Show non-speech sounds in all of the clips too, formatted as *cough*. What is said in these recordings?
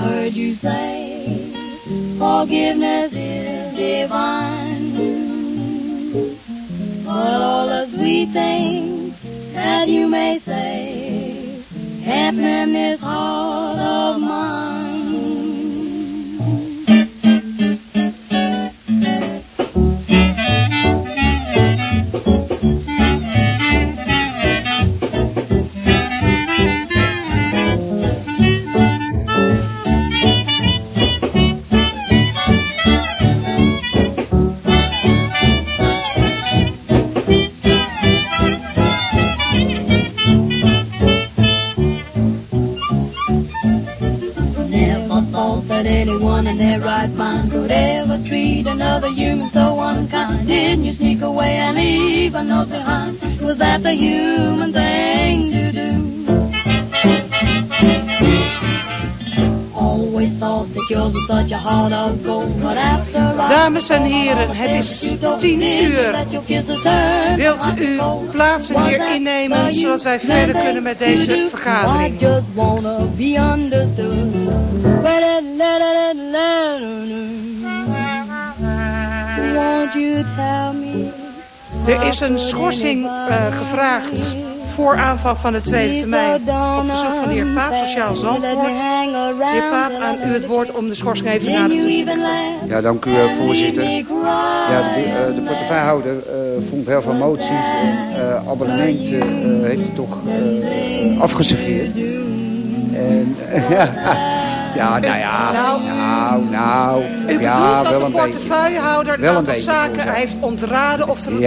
heard you say forgiveness is divine. But all the sweet things that you may say happen in this heart of mine. Dames en heren, het is tien uur. Wilt u plaatsen hier innemen, zodat wij verder kunnen met deze vergadering? Er is een schorsing eh, gevraagd voor aanvang van de tweede termijn op verzoek van de heer Paap, Sociaal Zandvoort. De heer Paap, aan u het woord om de schorsing even nader toe te lichten. Ja, dank u, eh, voorzitter. Ja, de, eh, de portefeuillehouder eh, vond heel veel moties en eh, abonnementen eh, heeft hij toch afgeserveerd. En *laughs* ja, ja, nou ja, Nou. nou, nou, U ja, bedoelt dat wel de portefeuillehouder een aantal zaken voorzitter. heeft ontraden of er een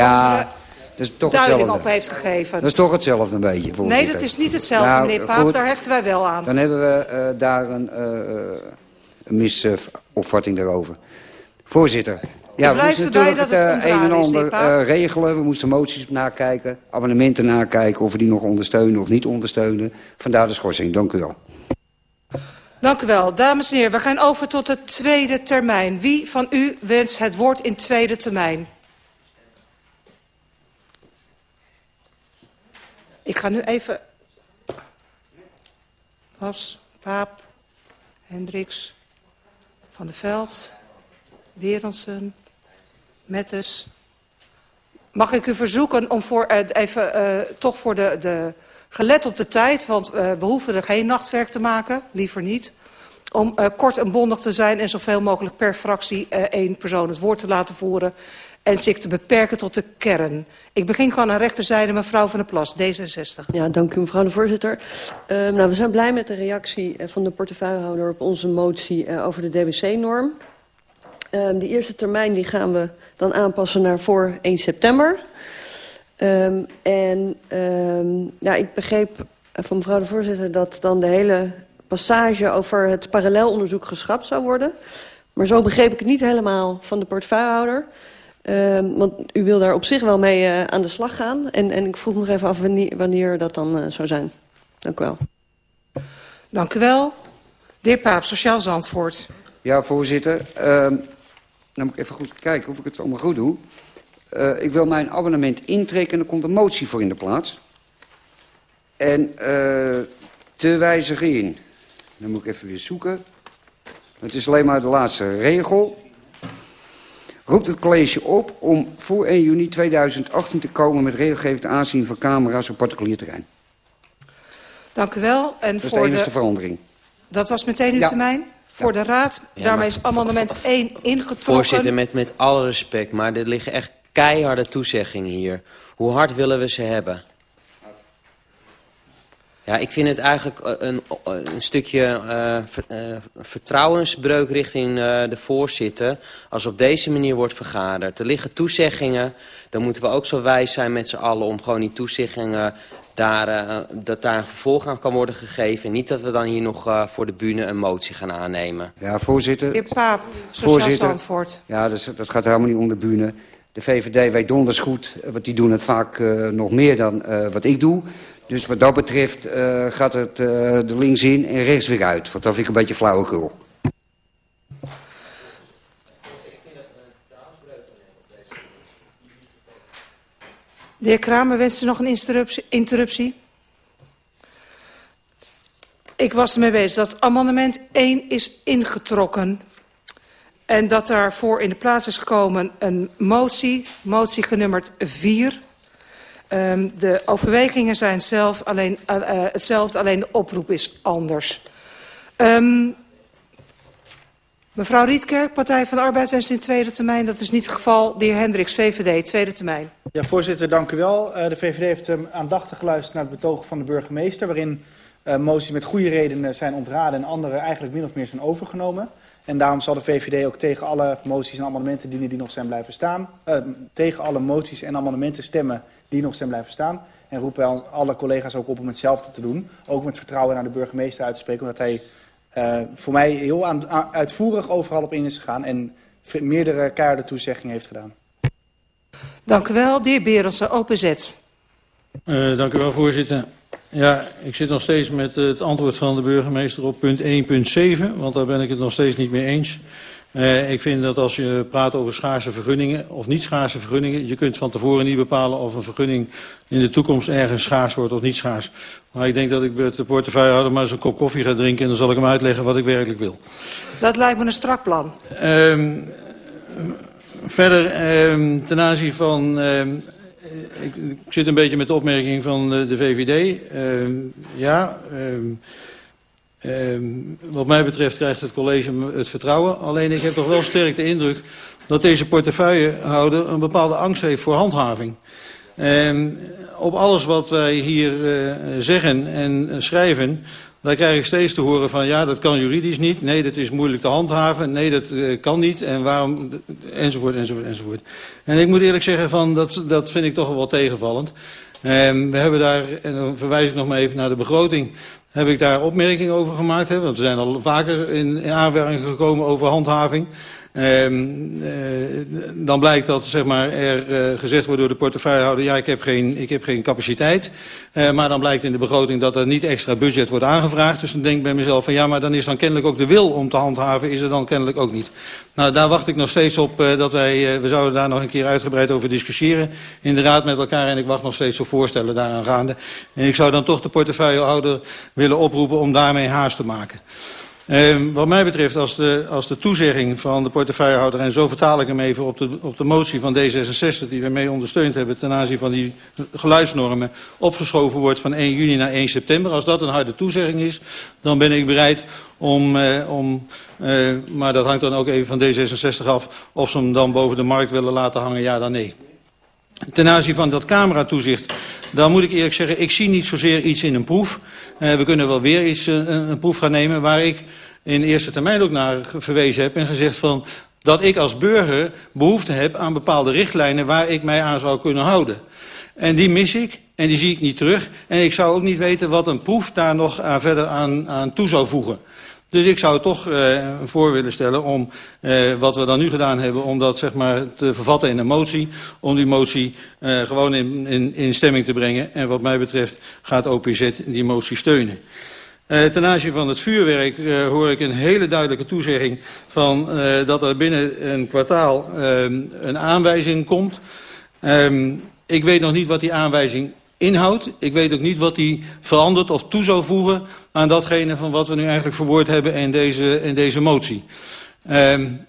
Is toch duiding hetzelfde. op heeft gegeven. Dat is toch hetzelfde een beetje. Nee, dat is niet hetzelfde, Nou, meneer Paap. goed. Daar hechten wij wel aan. Dan hebben we eh, daar een, eh, een misopvatting daarover. Voorzitter. Ja, we moesten natuurlijk dat het het eh, een en ander regelen. We moesten moties nakijken, abonnementen nakijken... of we die nog ondersteunen of niet ondersteunen. Vandaar de schorsing. Dank u wel. Dank u wel. Dames en heren, we gaan over tot de tweede termijn. Wie van u wenst het woord in tweede termijn? Ik ga nu even... Pas, Paap, Hendricks, Van der Veld, Werensen, Mettes. Mag ik u verzoeken om voor, eh, even eh, toch voor de, de... Gelet op de tijd, want eh, we hoeven er geen nachtwerk te maken, liever niet. Om kort en bondig te zijn en zoveel mogelijk per fractie één persoon het woord te laten voeren. En zich te beperken tot de kern. Ik begin gewoon aan rechterzijde, mevrouw Van der Plas, D66. Ja, dank u mevrouw de voorzitter. Uh, nou, we zijn blij met de reactie uh, van de portefeuillehouder op onze motie uh, over de DWC-norm. Uh, de eerste termijn die gaan we dan aanpassen naar voor 1 september. Um, en ja, ik begreep van mevrouw de voorzitter dat dan de hele passage over het parallelonderzoek geschrapt zou worden. Maar zo begreep ik het niet helemaal van de portefeuillehouder. Uh, want u wil daar op zich wel mee uh, aan de slag gaan. En, en ik vroeg nog even af wanneer, wanneer dat dan uh, zou zijn. Dank u wel. Dank u wel. De heer Paap, Sociaal Zandvoort. Ja, voorzitter. Uh, dan moet ik even goed kijken of ik het allemaal goed doe. Uh, ik wil mijn abonnement intrekken en er komt een motie voor in de plaats. En uh, te wijzigen in. Dan moet ik even weer zoeken. Het is alleen maar de laatste regel. Roept het college op om voor 1 juni 2018 te komen met regelgeving te aanzien van camera's op particulier terrein. Dank u wel. En dat is voor de enige de... verandering. Dat was meteen uw ja. termijn? Voor ja. de raad, ja, daarmee is amendement 1 ingetrokken. Voorzitter, met, met alle respect, maar er liggen echt keiharde toezeggingen hier. Hoe hard willen we ze hebben? Ja, ik vind het eigenlijk een, een stukje uh, uh, vertrouwensbreuk richting uh, de voorzitter... als op deze manier wordt vergaderd. Er liggen toezeggingen, dan moeten we ook zo wijs zijn met z'n allen... om gewoon die toezeggingen, daar, dat daar een vervolg aan kan worden gegeven. Niet dat we dan hier nog voor de bühne een motie gaan aannemen. Ja, voorzitter. Heer Paap, Sociaal Zandvoort. Ja, dat, dat gaat helemaal niet om de bühne. De VVD weet donders goed, want die doen het vaak nog meer dan wat ik doe... Dus wat dat betreft uh, gaat het uh, de links in en rechts weer uit. Want dat vind ik een beetje flauwekul. De heer Kramer wenst nog een interruptie? Ik was ermee bezig dat amendement 1 is ingetrokken. En dat daarvoor in de plaats is gekomen een motie, motie genummerd 4. Um, de overwegingen zijn zelf alleen, uh, uh, hetzelfde, alleen de oproep is anders. Um, mevrouw Rietkerk, Partij van de Arbeid wenst in tweede termijn. Dat is niet het geval. De heer Hendricks, VVD, tweede termijn. Ja, voorzitter, dank u wel. Uh, de VVD heeft um, aandachtig geluisterd naar het betoog van de burgemeester... waarin moties met goede redenen zijn ontraden en andere eigenlijk min of meer zijn overgenomen. En daarom zal de VVD ook tegen alle moties en amendementen dienen die nog zijn blijven staan. Uh, tegen alle moties en amendementen stemmen die nog zijn blijven staan. En roepen alle collega's ook op om hetzelfde te doen. Ook met vertrouwen naar de burgemeester uit te spreken. Omdat hij uh, voor mij heel aan, uitvoerig overal op in is gegaan. En meerdere keiharde toezeggingen heeft gedaan. Dank u wel. De heer Berendsen, OPZ. Uh, dank u wel, voorzitter. Ja, ik zit nog steeds met het antwoord van de burgemeester op punt 1.7, want daar ben ik het nog steeds niet mee eens. Uh, ik vind dat als je praat over schaarse vergunningen of niet schaarse vergunningen, je kunt van tevoren niet bepalen of een vergunning in de toekomst ergens schaars wordt of niet schaars. Maar ik denk dat ik met de portefeuillehouder maar eens een kop koffie ga drinken en dan zal ik hem uitleggen wat ik werkelijk wil. Dat lijkt me een strak plan. Uh, verder, uh, ten aanzien van ik, ik, zit een beetje met de opmerking van de, VVD. Uh, ja, uh, uh, wat mij betreft krijgt het college het vertrouwen. Alleen ik heb toch wel sterk de indruk dat deze portefeuillehouder een bepaalde angst heeft voor handhaving. op alles wat wij hier zeggen en schrijven daar krijg ik steeds te horen van ja, dat kan juridisch niet. Nee, dat is moeilijk te handhaven. Nee, dat uh, kan niet. En waarom, enzovoort, enzovoort, enzovoort. En ik moet eerlijk zeggen, van, dat, dat vind ik toch wel tegenvallend. Um, we hebben daar, en dan verwijs ik nog maar even naar de begroting, heb ik daar opmerkingen over gemaakt. Hè, want we zijn al vaker in, in aanwerking gekomen over handhaving. Um, uh, dan blijkt dat zeg maar, er uh, gezegd wordt door de portefeuillehouder... ja, ik heb geen, ik heb geen capaciteit. Uh, maar dan blijkt in de begroting dat er niet extra budget wordt aangevraagd. Dus dan denk ik bij mezelf van ja, maar dan is dan kennelijk ook de wil om te handhaven... is er dan kennelijk ook niet. Nou, daar wacht ik nog steeds op dat wij... we zouden daar nog een keer uitgebreid over discussiëren in de raad met elkaar... en ik wacht nog steeds op voorstellen daaraan gaande. En ik zou dan toch de portefeuillehouder willen oproepen om daarmee haast te maken. Uh, wat mij betreft, als de, als de toezegging van de portefeuillehouder... en zo vertaal ik hem even op de, op de motie van D66... die we mee ondersteund hebben ten aanzien van die geluidsnormen... opgeschoven wordt van 1 juni naar 1 september. Als dat een harde toezegging is, dan ben ik bereid om... Uh, om uh, maar dat hangt dan ook even van D66 af... of ze hem dan boven de markt willen laten hangen, ja dan nee. Ten aanzien van dat cameratoezicht, dan moet ik eerlijk zeggen, ik zie niet zozeer iets in een proef. Uh, we kunnen wel weer iets, uh, een proef gaan nemen waar ik in eerste termijn ook naar verwezen heb en gezegd van dat ik als burger behoefte heb aan bepaalde richtlijnen waar ik mij aan zou kunnen houden. En die mis ik en die zie ik niet terug. En ik zou ook niet weten wat een proef daar nog aan, verder aan, aan toe zou voegen. Dus ik zou toch uh, voor willen stellen om uh, wat we dan nu gedaan hebben... om dat zeg maar te vervatten in een motie. Om die motie uh, gewoon in, in, in stemming te brengen. En wat mij betreft gaat OPZ die motie steunen. Uh, ten aanzien van het vuurwerk hoor ik een hele duidelijke toezegging van dat er binnen een kwartaal een aanwijzing komt. Um, ik weet nog niet wat die aanwijzing inhoud. Ik weet ook niet wat die verandert of toe zou voegen aan datgene van wat we nu eigenlijk verwoord hebben in deze, in deze motie. Um,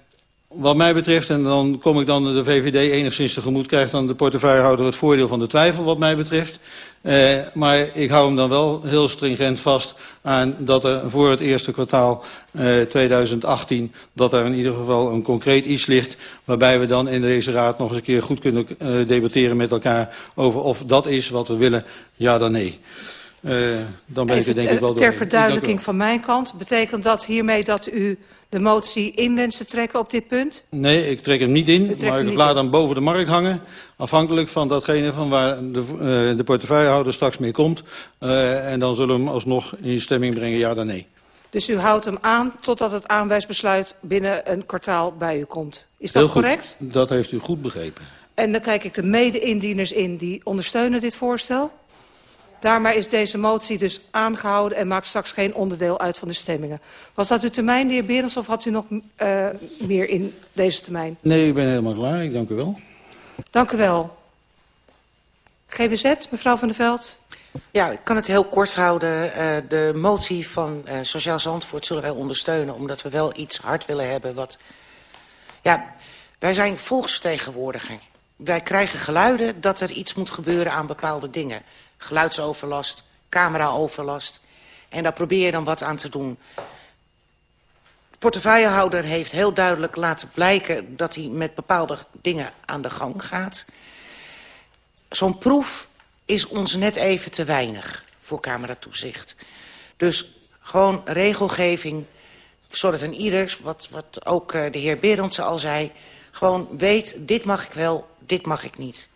wat mij betreft, en dan kom ik dan de VVD enigszins tegemoet, krijgt dan de portefeuillehouder het voordeel van de twijfel wat mij betreft. Uh, maar ik hou hem dan wel heel stringent vast aan dat er voor het eerste kwartaal uh, 2018, dat er in ieder geval een concreet iets ligt, waarbij we dan in deze raad nog eens een keer goed kunnen uh, debatteren met elkaar over of dat is wat we willen, ja dan nee. Uh, dan ben Even ik het denk ik wel door. Ter verduidelijking van mijn kant, betekent dat hiermee dat u de motie in wenst te trekken op dit punt? Nee, ik trek hem niet in, maar ik laat hem boven de markt hangen. Afhankelijk van datgene van waar de, uh, de portefeuillehouder straks mee komt. Uh, en dan zullen we hem alsnog in stemming brengen, ja dan nee. Dus u houdt hem aan totdat het aanwijsbesluit binnen een kwartaal bij u komt. Is dat correct? Dat heeft u goed begrepen. En dan kijk ik de mede-indieners in die ondersteunen dit voorstel. Daarmee is deze motie dus aangehouden en maakt straks geen onderdeel uit van de stemmingen. Was dat uw termijn, de heer Berends, of had u nog uh, meer in deze termijn? Nee, ik ben helemaal klaar. Ik dank u wel. Dank u wel. GBZ, mevrouw Van der Veld. Ja, ik kan het heel kort houden. Uh, de motie van uh, Sociaal Zandvoort zullen wij ondersteunen... omdat we wel iets hard willen hebben wat... Ja, wij zijn volksvertegenwoordiger. Wij krijgen geluiden dat er iets moet gebeuren aan bepaalde dingen. Geluidsoverlast, cameraoverlast. En daar probeer je dan wat aan te doen. De portefeuillehouder heeft heel duidelijk laten blijken... dat hij met bepaalde dingen aan de gang gaat. Zo'n proef is ons net even te weinig voor cameratoezicht. Dus gewoon regelgeving, zodat een ieder, wat, wat ook uh, de heer Berendse al zei... gewoon weet, dit mag ik wel, dit mag ik niet.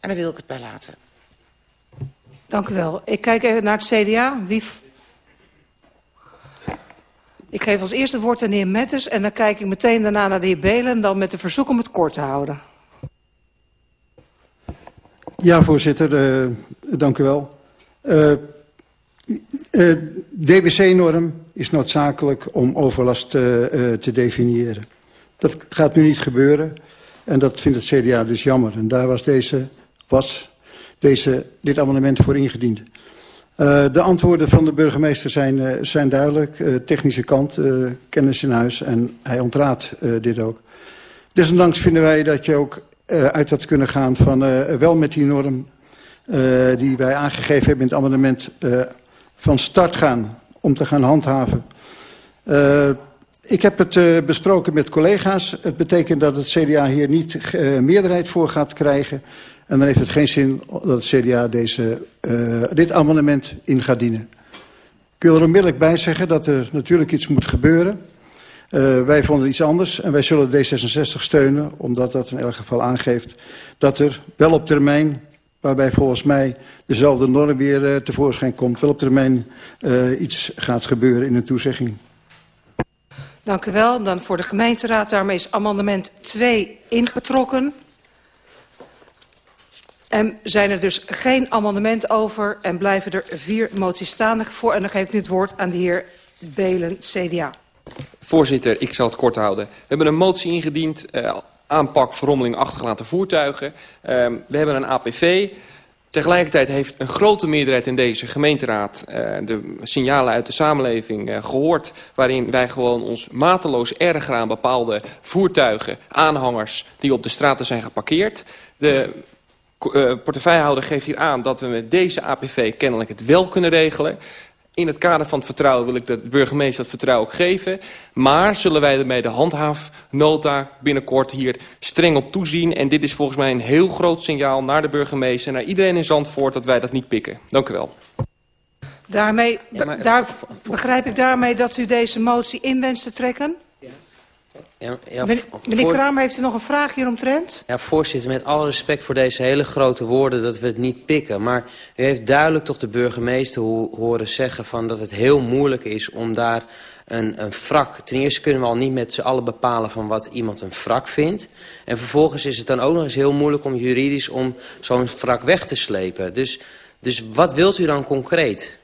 En daar wil ik het bij laten. Dank u wel. Ik kijk even naar het CDA. Wie... Ik geef als eerste woord aan de heer Metters... en dan kijk ik meteen daarna naar de heer Belen... dan met de verzoek om het kort te houden. Ja, voorzitter. Uh, dank u wel. Uh, uh, DBC-norm is noodzakelijk om overlast te definiëren. Dat gaat nu niet gebeuren en dat vindt het CDA dus jammer. En daar was, deze, was deze, dit amendement voor ingediend. de antwoorden van de burgemeester zijn, zijn duidelijk. technische kant, kennis in huis en hij ontraadt dit ook. Desondanks vinden wij dat je ook uh, uit had kunnen gaan van uh, wel met die norm uh, die wij aangegeven hebben in het amendement van start gaan om te gaan handhaven. ik heb het besproken met collega's. Het betekent dat het CDA hier niet meerderheid voor gaat krijgen. En dan heeft het geen zin dat het CDA deze, dit amendement in gaat dienen. Ik wil er onmiddellijk bij zeggen dat er natuurlijk iets moet gebeuren. Uh, wij vonden iets anders en wij zullen D66 steunen, omdat dat in elk geval aangeeft dat er wel op termijn, waarbij volgens mij dezelfde norm weer uh, tevoorschijn komt, wel op termijn uh, iets gaat gebeuren in een toezegging. Dank u wel. Dan voor de gemeenteraad, daarmee is amendement 2 ingetrokken. En zijn er dus geen amendement over en blijven er vier moties staande voor. En dan geef ik nu het woord aan de heer Belen, CDA. Voorzitter, ik zal het kort houden. We hebben een motie ingediend, uh, aanpak verrommeling achtergelaten voertuigen. Uh, we hebben een APV. Tegelijkertijd heeft een grote meerderheid in deze gemeenteraad uh, de signalen uit de samenleving uh, gehoord... waarin wij gewoon ons mateloos erger aan bepaalde voertuigen, aanhangers... die op de straten zijn geparkeerd. De uh, portefeuillehouder geeft hier aan dat we met deze APV kennelijk het wel kunnen regelen. In het kader van het vertrouwen wil ik de burgemeester het vertrouwen ook geven. Maar zullen wij ermee de handhaafnota binnenkort hier streng op toezien. En dit is volgens mij een heel groot signaal naar de burgemeester... en naar iedereen in Zandvoort dat wij dat niet pikken. Dank u wel. Daarmee, ja, maar, daar, begrijp ik daarmee dat u deze motie in wenst te trekken? Ja, ja, meneer, meneer Kramer, heeft u nog een vraag hieromtrent? Ja, voorzitter, met alle respect voor deze hele grote woorden dat we het niet pikken. Maar u heeft duidelijk toch de burgemeester ho horen zeggen van dat het heel moeilijk is om daar een, een wrak... Ten eerste kunnen we al niet met z'n allen bepalen van wat iemand een wrak vindt. En vervolgens is het dan ook nog eens heel moeilijk om juridisch om zo'n wrak weg te slepen. Dus, dus wat wilt u dan concreet?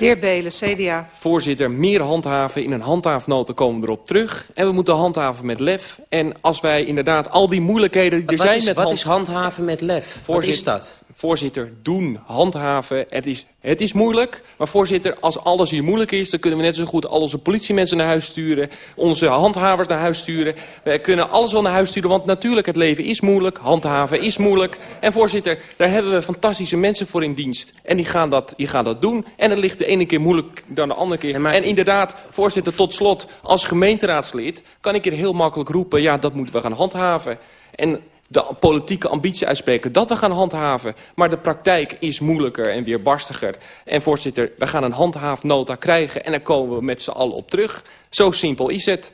De heer Belen, CDA. Voorzitter, meer handhaven. In een handhaafnota komen we erop terug. En we moeten handhaven met lef. En als wij inderdaad al die moeilijkheden die er wat zijn... Is, met wat is handhaven met lef? Wat is dat? Voorzitter, doen, handhaven. Het is, het is moeilijk. Maar voorzitter, als alles hier moeilijk is... dan kunnen we net zo goed al onze politiemensen naar huis sturen. Onze handhavers naar huis sturen. We kunnen alles wel naar huis sturen. Want natuurlijk, het leven is moeilijk. Handhaven is moeilijk. En voorzitter, daar hebben we fantastische mensen voor in dienst. En die gaan dat, die gaan dat doen. En het ligt de ene keer moeilijk dan de andere keer. maar... En inderdaad, voorzitter, tot slot... als gemeenteraadslid kan ik hier heel makkelijk roepen... ja, dat moeten we gaan handhaven. En de politieke ambitie uitspreken dat we gaan handhaven. Maar de praktijk is moeilijker en weerbarstiger. En voorzitter, we gaan een handhaafnota krijgen en daar komen we met z'n allen op terug. Zo simpel is het,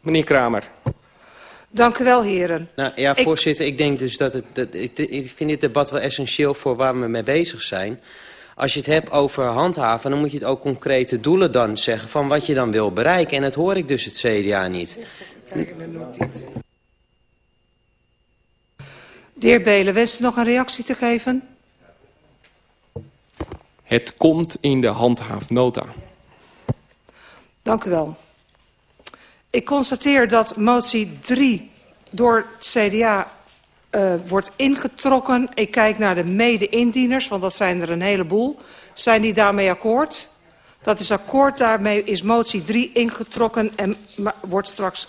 meneer Kramer. Dank u wel, heren. Nou, ja, voorzitter, ik, ik denk dus dat het... Dat, ik, ik vind dit debat wel essentieel voor waar we mee bezig zijn. Als je het hebt over handhaven, dan moet je het ook concrete doelen dan zeggen... van wat je dan wil bereiken. En dat hoor ik dus het CDA niet. De heer Belen, wenst u nog een reactie te geven? Het komt in de handhaafnota. Dank u wel. Ik constateer dat motie 3 door het CDA uh, wordt ingetrokken. Ik kijk naar de mede-indieners, want dat zijn er een heleboel. Zijn die daarmee akkoord? Dat is akkoord. Daarmee is motie 3 ingetrokken en wordt straks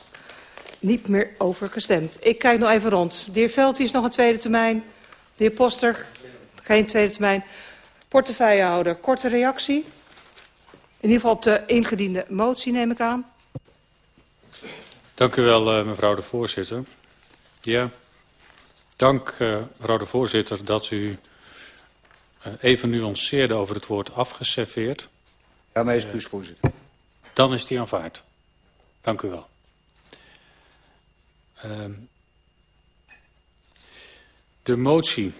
niet meer over gestemd. Ik kijk nog even rond. De heer Veldwies nog een tweede termijn. De heer Poster, geen tweede termijn. Portefeuillehouder, korte reactie. In ieder geval op de ingediende motie neem ik aan. Dank u wel, uh, mevrouw de voorzitter. Ja, dank, uh, mevrouw de voorzitter, dat u uh, even nuanceerde over het woord afgeserveerd. Ja, mijn excuus, voorzitter. Dan is die aanvaard. Dank u wel. Uh, de motie,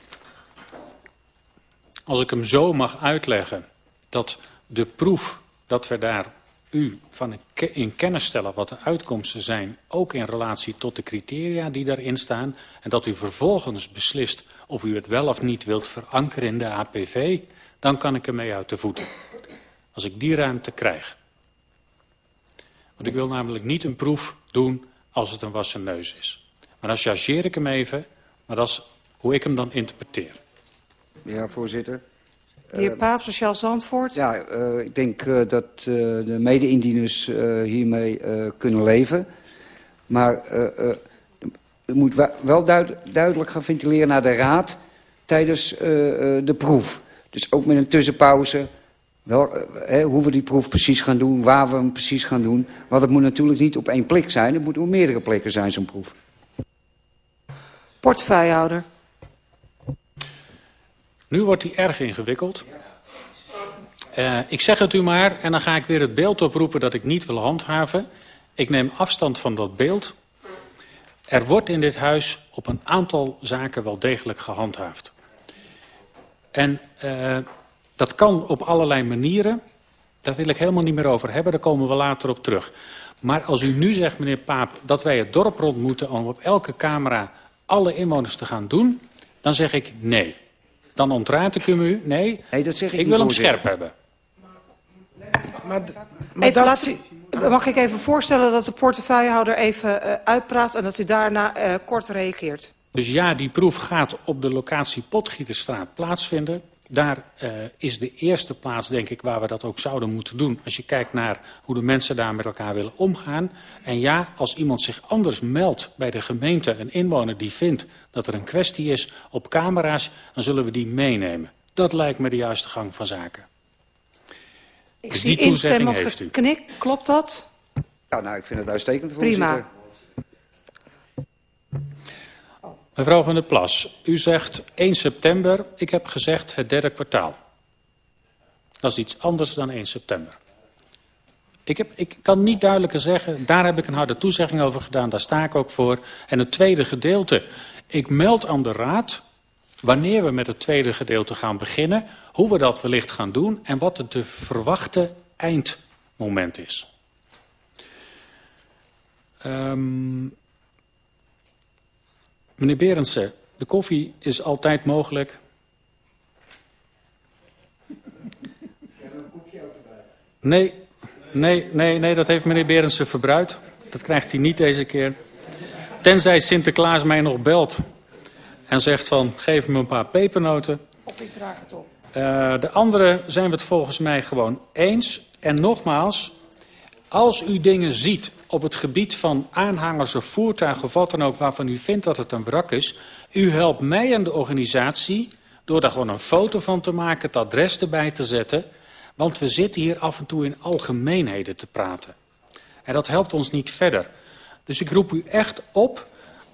als ik hem zo mag uitleggen, dat de proef dat we daar u van in kennis stellen wat de uitkomsten zijn, ook in relatie tot de criteria die daarin staan, en dat u vervolgens beslist of u het wel of niet wilt verankeren in de APV, dan kan ik ermee uit de voeten. Als ik die ruimte krijg. Want ik wil namelijk niet een proef doen als het een wassen neus is. Maar dan chargeer ik hem even, maar dat is hoe ik hem dan interpreteer. Ja, voorzitter. De heer Paap, Sociaal Zandvoort. Ja, uh, ik denk uh, dat uh, de mede-indieners hiermee kunnen leven. Maar u moet wel duid duidelijk gaan ventileren naar de raad tijdens de proef. Dus ook met een tussenpauze. Wel, hè, hoe we die proef precies gaan doen, waar we hem precies gaan doen. Want het moet natuurlijk niet op één plek zijn. Het moet op meerdere plekken zijn, zo'n proef. Portefeuillehouder. Nu wordt hij erg ingewikkeld. Uh, ik zeg het u maar en dan ga ik weer het beeld oproepen dat ik niet wil handhaven. Ik neem afstand van dat beeld. Er wordt in dit huis op een aantal zaken wel degelijk gehandhaafd. En uh, dat kan op allerlei manieren. Daar wil ik helemaal niet meer over hebben, daar komen we later op terug. Maar als u nu zegt, meneer Paap, dat wij het dorp rond moeten om op elke camera alle inwoners te gaan doen, dan zeg ik nee. Dan ontraad ik hem u. Nee, nee dat zeg ik, ik wil hem scherp hebben. Maar, maar even, dat... u, mag ik even voorstellen dat de portefeuillehouder even uh, uitpraat... en dat u daarna uh, kort reageert? Dus ja, die proef gaat op de locatie Potgieterstraat plaatsvinden. Daar uh, is de eerste plaats, denk ik, waar we dat ook zouden moeten doen. Als je kijkt naar hoe de mensen daar met elkaar willen omgaan. En ja, als iemand zich anders meldt bij de gemeente, een inwoner die vindt dat er een kwestie is op camera's, dan zullen we die meenemen. Dat lijkt me de juiste gang van zaken. Ik dus zie instemmend geknik, klopt dat? Ja, nou, ik vind het uitstekend, voorzitter. Prima. Mevrouw van der Plas, u zegt 1 september. Ik heb gezegd het derde kwartaal. Dat is iets anders dan 1 september. Ik, heb, ik kan niet duidelijker zeggen, daar heb ik een harde toezegging over gedaan, daar sta ik ook voor. En het tweede gedeelte, ik meld aan de Raad wanneer we met het tweede gedeelte gaan beginnen, hoe we dat wellicht gaan doen en wat het de verwachte eindmoment is. Um, meneer Berendsen, de koffie is altijd mogelijk. Nee, nee, nee, nee, dat heeft meneer Berendsen verbruikt. Dat krijgt hij niet deze keer. Tenzij Sinterklaas mij nog belt en zegt van geef me een paar pepernoten. Of ik draag het op. Uh, de andere zijn we het volgens mij gewoon eens. En nogmaals, als u dingen ziet op het gebied van aanhangers of voertuigen of wat dan ook... waarvan u vindt dat het een wrak is... u helpt mij en de organisatie door daar gewoon een foto van te maken... het adres erbij te zetten. Want we zitten hier af en toe in algemeenheden te praten. En dat helpt ons niet verder. Dus ik roep u echt op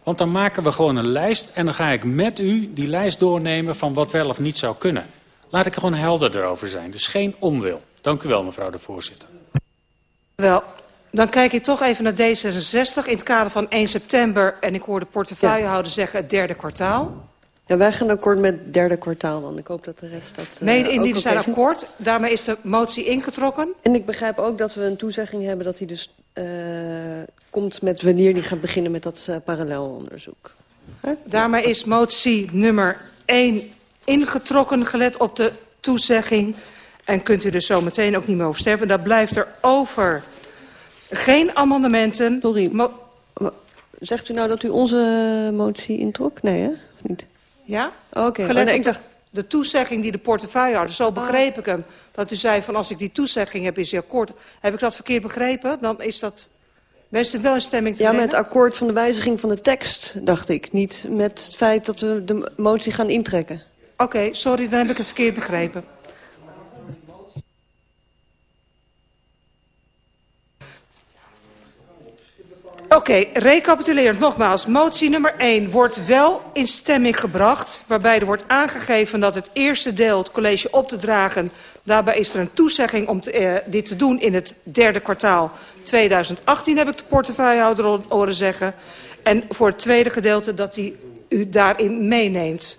want dan maken we gewoon een lijst en dan ga ik met u die lijst doornemen van wat wel of niet zou kunnen. Laat ik er gewoon helder erover zijn. Dus geen onwil. Dank u wel, mevrouw de voorzitter. Wel, dan kijk ik toch even naar D66 in het kader van 1 september. En ik hoor de portefeuillehouder ja. zeggen het derde kwartaal. Ja, wij gaan akkoord met het derde kwartaal dan. Ik hoop dat de rest dat uh, Mede indien zijn akkoord. Daarmee is de motie ingetrokken. En ik begrijp ook dat we een toezegging hebben dat hij dus uh, komt met wanneer die gaat beginnen met dat uh, parallelonderzoek. Huh? Daarmee is motie nummer 1 ingetrokken, gelet op de toezegging. En kunt u er zo meteen ook niet meer over sterven. Dat blijft er over. Geen amendementen. Sorry. Zegt u nou dat u onze motie introk? Nee, hè? Of niet? Ja? Oh, Oké, oh, nee, op ik dacht... de toezegging die de portefeuillehouder, zo begreep ik hem. Dat u zei van als ik die toezegging heb, is hij akkoord. Heb ik dat verkeerd begrepen? Dan is dat... Wenst u wel een stemming te Ja, met akkoord van de wijziging van de tekst, dacht ik. Niet met het feit dat we de motie gaan intrekken. Oké, sorry, dan heb ik het verkeerd begrepen. Oké, recapitulerend nogmaals. Motie nummer 1 wordt wel in stemming gebracht... waarbij er wordt aangegeven dat het eerste deel het college op te dragen... daarbij is er een toezegging om eh, dit te doen in het derde kwartaal 2018... heb ik de portefeuillehouder horen zeggen. En voor het tweede gedeelte dat hij u daarin meeneemt.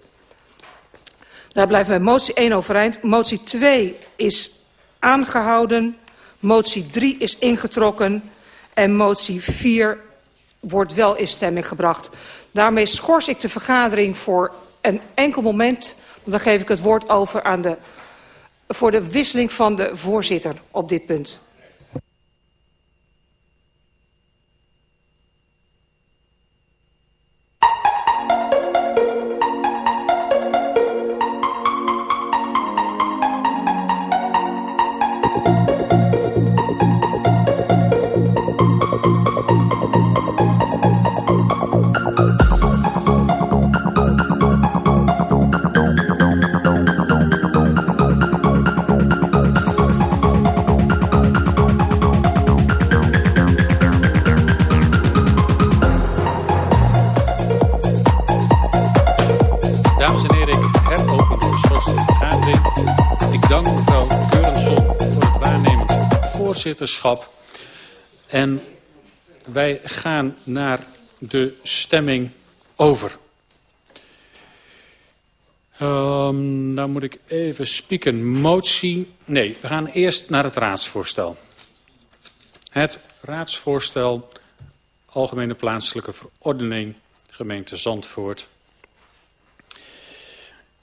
Daar blijft bij motie 1 overeind. Motie 2 is aangehouden. Motie 3 is ingetrokken. En motie 4 wordt wel in stemming gebracht. Daarmee schors ik de vergadering voor een enkel moment. Dan geef ik het woord over aan de, voor de wisseling van de voorzitter op dit punt. Voorzitterschap. En wij gaan naar de stemming over. Um, dan moet ik even spieken. Motie. Nee, we gaan eerst naar het raadsvoorstel. Het raadsvoorstel Algemene Plaatselijke Verordening Gemeente Zandvoort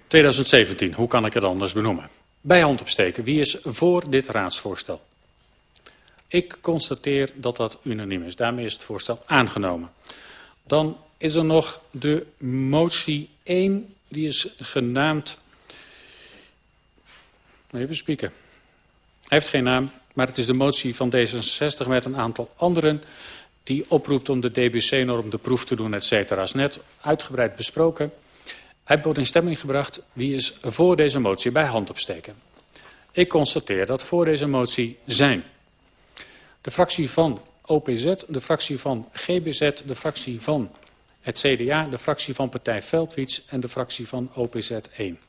2017, hoe kan ik het anders benoemen? Bij hand opsteken, wie is voor dit raadsvoorstel? Ik constateer dat dat unaniem is. Daarmee is het voorstel aangenomen. Dan is er nog de motie 1, die is genaamd... Even spieken. Hij heeft geen naam, maar het is de motie van D66 met een aantal anderen... die oproept om de DBC-norm de proef te doen, et cetera. is net uitgebreid besproken... Hij wordt in stemming gebracht. Wie is voor deze motie bij hand opsteken? Ik constateer dat voor deze motie zijn de fractie van OPZ, de fractie van GBZ, de fractie van het CDA, de fractie van Partij Veldwiets en de fractie van OPZ 1.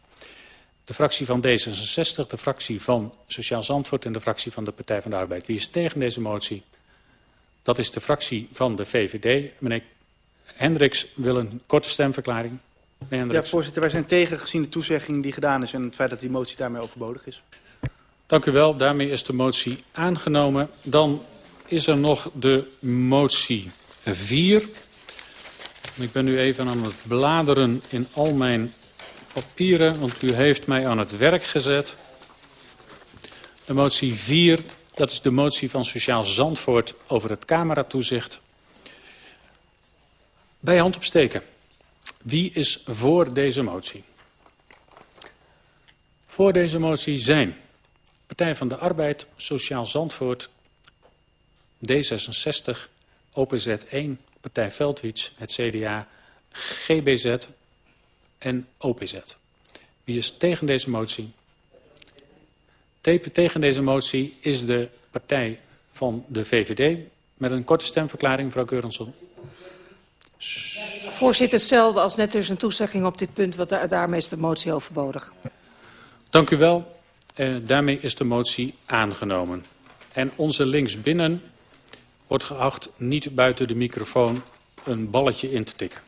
De fractie van D66, de fractie van Sociaal Zandvoort en de fractie van de Partij van de Arbeid. Wie is tegen deze motie? Dat is de fractie van de VVD. Meneer Hendricks wil een korte stemverklaring. Ja, voorzitter, wij zijn tegen gezien de toezegging die gedaan is... en het feit dat die motie daarmee overbodig is. Dank u wel. Daarmee is de motie aangenomen. Dan is er nog de motie 4. Ik ben nu even aan het bladeren in al mijn papieren, want u heeft mij aan het werk gezet. De motie 4, dat is de motie van Sociaal Zandvoort over het cameratoezicht. Bij hand opsteken. Wie is voor deze motie? Voor deze motie zijn Partij van de Arbeid, Sociaal Zandvoort, D66, OPZ 1, Partij Veldwiets, het CDA, GBZ en OPZ. Wie is tegen deze motie? Tegen deze motie is de partij van de VVD met een korte stemverklaring, mevrouw Keurenson. Voorzitter, hetzelfde als net er is een toezegging op dit punt, want da daarmee is de motie overbodig. Dank u wel. Uh, daarmee is de motie aangenomen. En onze linksbinnen wordt geacht niet buiten de microfoon een balletje in te tikken.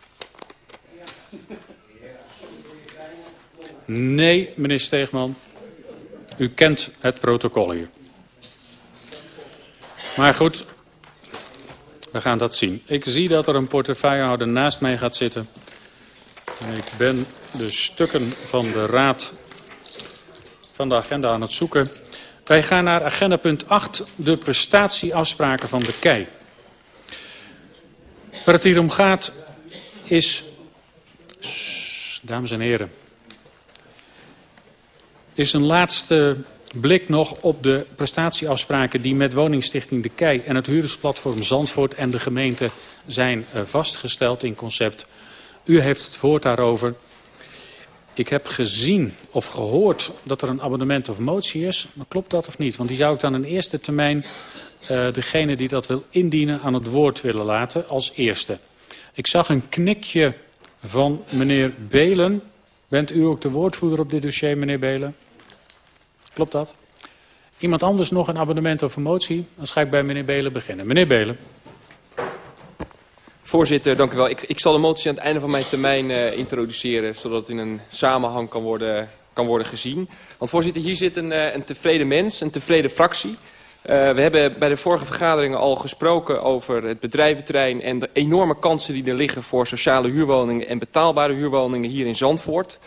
Nee, meneer Steegman. U kent het protocol hier. Maar goed, we gaan dat zien. Ik zie dat er een portefeuillehouder naast mij gaat zitten. En ik ben de stukken van de raad van de agenda aan het zoeken. Wij gaan naar agenda punt 8, de prestatieafspraken van de KEI. Waar het hier om gaat is, dames en heren, is een laatste blik nog op de prestatieafspraken die met woningstichting De Kei en het huurdersplatform Zandvoort en de gemeente zijn eh, vastgesteld in concept. U heeft het woord daarover. Ik heb gezien of gehoord dat er een abonnement of motie is. Maar klopt dat of niet? Want die zou ik dan in eerste termijn uh, degene die dat wil indienen aan het woord willen laten als eerste. Ik zag een knikje van meneer Belen. Bent u ook de woordvoerder op dit dossier, meneer Belen? Klopt dat? Iemand anders nog een abonnement of een motie? Dan ga ik bij meneer Belen beginnen. Meneer Belen. Voorzitter, dank u wel. Ik, ik zal de motie aan het einde van mijn termijn uh, introduceren, zodat het in een samenhang kan worden, kan worden gezien. Want voorzitter, hier zit een, uh, een tevreden mens, een tevreden fractie. Uh, we hebben bij de vorige vergaderingen al gesproken over het bedrijventerrein en de enorme kansen die er liggen voor sociale huurwoningen en betaalbare huurwoningen hier in Zandvoort.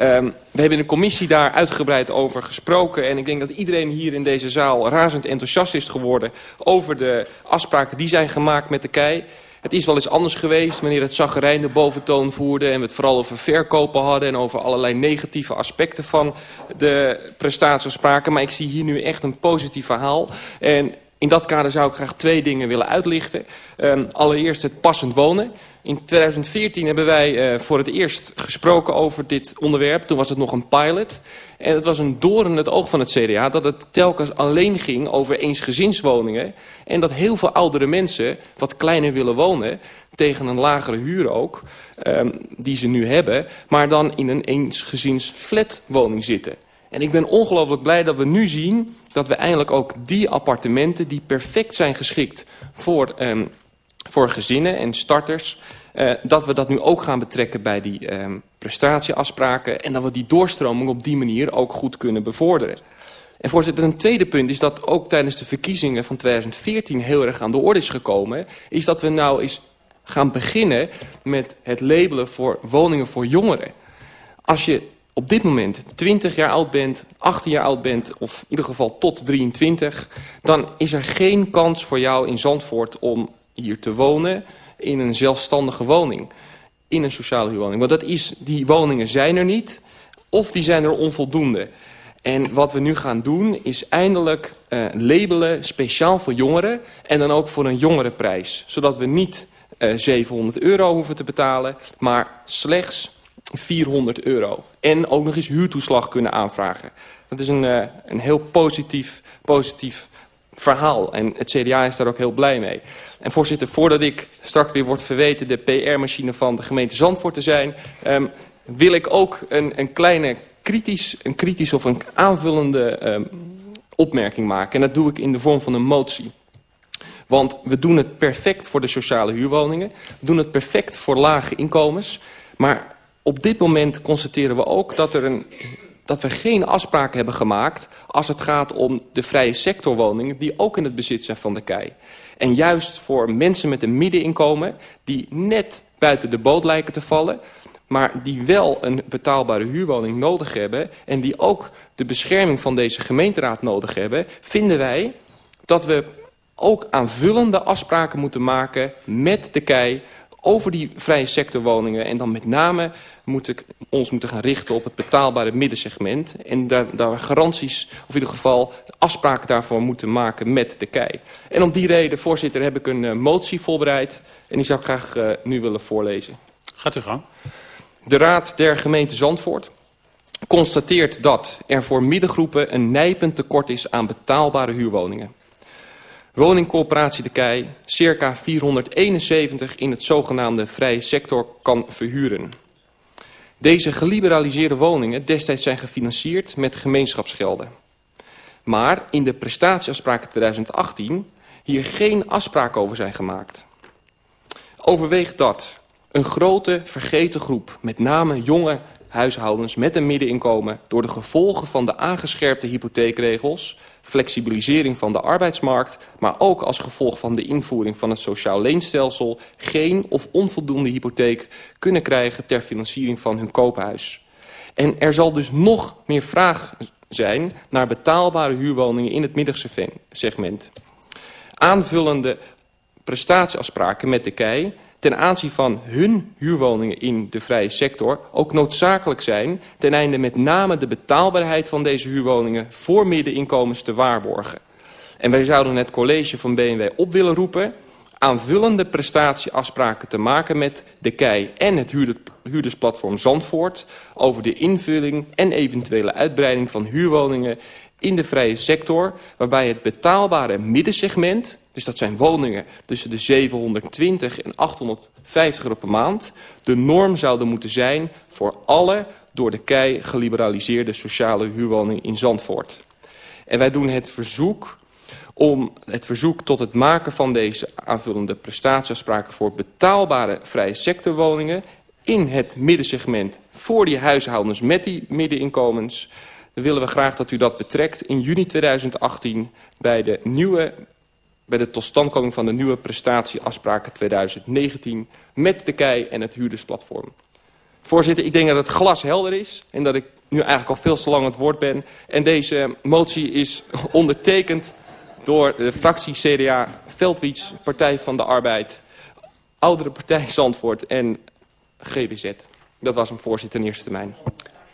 Um, we hebben in de commissie daar uitgebreid over gesproken. En ik denk dat iedereen hier in deze zaal razend enthousiast is geworden over de afspraken die zijn gemaakt met de KEI. Het is wel eens anders geweest wanneer het zagerijn de boventoon voerde... en we het vooral over verkopen hadden... en over allerlei negatieve aspecten van de spraken. Maar ik zie hier nu echt een positief verhaal. En in dat kader zou ik graag twee dingen willen uitlichten. Um, allereerst het passend wonen. In 2014 hebben wij uh, voor het eerst gesproken over dit onderwerp. Toen was het nog een pilot. En het was een doorn in het oog van het CDA dat het telkens alleen ging over eensgezinswoningen. En dat heel veel oudere mensen wat kleiner willen wonen, tegen een lagere huur ook, um, die ze nu hebben. Maar dan in een eensgezins flatwoning zitten. En ik ben ongelooflijk blij dat we nu zien dat we eindelijk ook die appartementen die perfect zijn geschikt voor, um, voor gezinnen en starters... Uh, dat we dat nu ook gaan betrekken bij die um, prestatieafspraken... en dat we die doorstroming op die manier ook goed kunnen bevorderen. En voorzitter, een tweede punt is dat ook tijdens de verkiezingen van 2014 heel erg aan de orde is gekomen... is dat we nou eens gaan beginnen met het labelen voor woningen voor jongeren. Als je op dit moment 20 jaar oud bent, 18 jaar oud bent... of in ieder geval tot 23... dan is er geen kans voor jou in Zandvoort om hier te wonen... in een zelfstandige woning, in een sociale huurwoning. Want dat is, die woningen zijn er niet, of die zijn er onvoldoende. En wat we nu gaan doen is eindelijk uh, labelen speciaal voor jongeren... en dan ook voor een jongerenprijs. Zodat we niet uh, 700 euro hoeven te betalen, maar slechts 400 euro. En ook nog eens huurtoeslag kunnen aanvragen. Dat is een, uh, een heel positief, positief verhaal. En het CDA is daar ook heel blij mee. En voorzitter, voordat ik straks weer word verweten... de PR-machine van de gemeente Zandvoort te zijn... Um, wil ik ook een, een kleine kritisch, een kritisch of een aanvullende um, opmerking maken. En dat doe ik in de vorm van een motie. Want we doen het perfect voor de sociale huurwoningen. We doen het perfect voor lage inkomens. Maar op dit moment constateren we ook dat, er een, dat we geen afspraken hebben gemaakt... als het gaat om de vrije sectorwoningen die ook in het bezit zijn van de KEI. En juist voor mensen met een middeninkomen die net buiten de boot lijken te vallen... maar die wel een betaalbare huurwoning nodig hebben... en die ook de bescherming van deze gemeenteraad nodig hebben... vinden wij dat we ook aanvullende afspraken moeten maken met de KEI over die vrije sectorwoningen. En dan met name moet ik ons moeten gaan richten op het betaalbare middensegment. En daar, daar garanties, of in ieder geval afspraken daarvoor moeten maken met de KEI. En om die reden, voorzitter, heb ik een uh, motie voorbereid. En die zou ik graag uh, nu willen voorlezen. Gaat u gang. De Raad der Gemeente Zandvoort constateert dat er voor middengroepen een nijpend tekort is aan betaalbare huurwoningen. Woningcorporatie De Kei circa 471 in het zogenaamde vrije sector kan verhuren. Deze geliberaliseerde woningen destijds zijn gefinancierd met gemeenschapsgelden. Maar in de prestatieafspraken 2018 hier geen afspraken over zijn gemaakt. Overweeg dat een grote vergeten groep, met name jonge huishoudens met een middeninkomen... door de gevolgen van de aangescherpte hypotheekregels flexibilisering van de arbeidsmarkt... maar ook als gevolg van de invoering van het sociaal leenstelsel... geen of onvoldoende hypotheek kunnen krijgen ter financiering van hun koophuis. En er zal dus nog meer vraag zijn naar betaalbare huurwoningen in het middensegment. Aanvullende prestatieafspraken met de KEI ten aanzien van hun huurwoningen in de vrije sector ook noodzakelijk zijn ten einde met name de betaalbaarheid van deze huurwoningen voor middeninkomens te waarborgen. En wij zouden het college van BMW op willen roepen aanvullende prestatieafspraken te maken met de KEI en het huurdersplatform Zandvoort over de invulling en eventuele uitbreiding van huurwoningen in de vrije sector, waarbij het betaalbare middensegment, dus dat zijn woningen tussen de 720 en 850 euro per maand, de norm zouden moeten zijn voor alle door de KEI geliberaliseerde sociale huurwoningen in Zandvoort. En wij doen het verzoek om het verzoek tot het maken van deze aanvullende prestatieafspraken voor betaalbare vrije sectorwoningen in het middensegment voor die huishoudens met die middeninkomens. Dan willen we graag dat u dat betrekt in juni 2018 bij de, nieuwe, bij de totstandkoming van de nieuwe prestatieafspraken 2019 met de KEI en het huurdersplatform. Voorzitter, ik denk dat het glas helder is en dat ik nu eigenlijk al veel te lang het woord ben. En deze motie is *laughs* ondertekend door de fractie CDA Veldwiets, Partij van de Arbeid, Oudere Partij Zandvoort en GBZ. Dat was hem, voorzitter, in eerste termijn.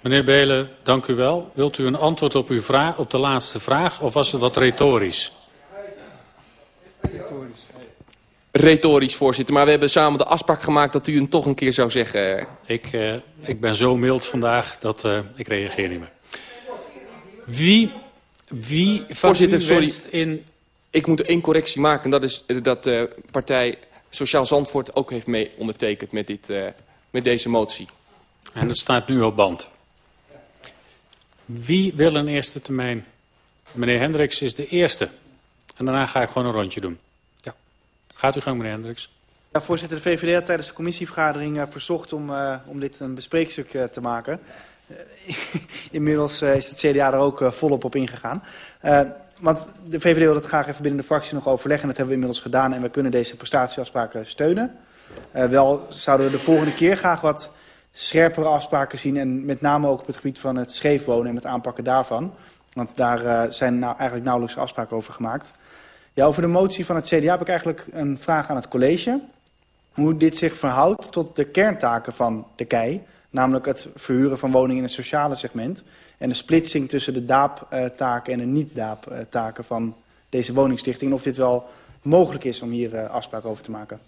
Meneer Belen, dank u wel. Wilt u een antwoord op, uw vraag, op de laatste vraag of was het wat retorisch? Retorisch. Retorisch, voorzitter. Maar we hebben samen de afspraak gemaakt dat u hem toch een keer zou zeggen. Ik, uh, ik ben zo mild vandaag dat uh, ik reageer niet meer. Wie wie Voorzitter, sorry. in... Ik moet één correctie maken. En dat is dat de uh, partij Sociaal Zandvoort ook heeft mee ondertekend met, dit, met deze motie. En dat staat nu op band. Wie wil een eerste termijn? Meneer Hendricks is de eerste. En daarna ga ik gewoon een rondje doen. Ja. Gaat u gang, meneer Hendricks. Ja, voorzitter, de VVD had tijdens de commissievergadering uh, verzocht om, uh, om dit een bespreekstuk uh, te maken. *laughs* Inmiddels is het CDA er ook volop op ingegaan. Want de VVD wil het graag even binnen de fractie nog overleggen. En dat hebben we inmiddels gedaan en we kunnen deze prestatieafspraken steunen. wel zouden we de volgende keer graag wat scherpere afspraken zien. En met name ook op het gebied van het scheefwonen en het aanpakken daarvan. Want daar zijn nou eigenlijk nauwelijks afspraken over gemaakt. Ja, over de motie van het CDA heb ik eigenlijk een vraag aan het college. Hoe dit zich verhoudt tot de kerntaken van de KEI... Namelijk het verhuren van woningen in het sociale segment. En de splitsing tussen de DAAP-taken en de niet-DAAP-taken van deze woningstichting. En of dit wel mogelijk is om hier uh, afspraak over te maken.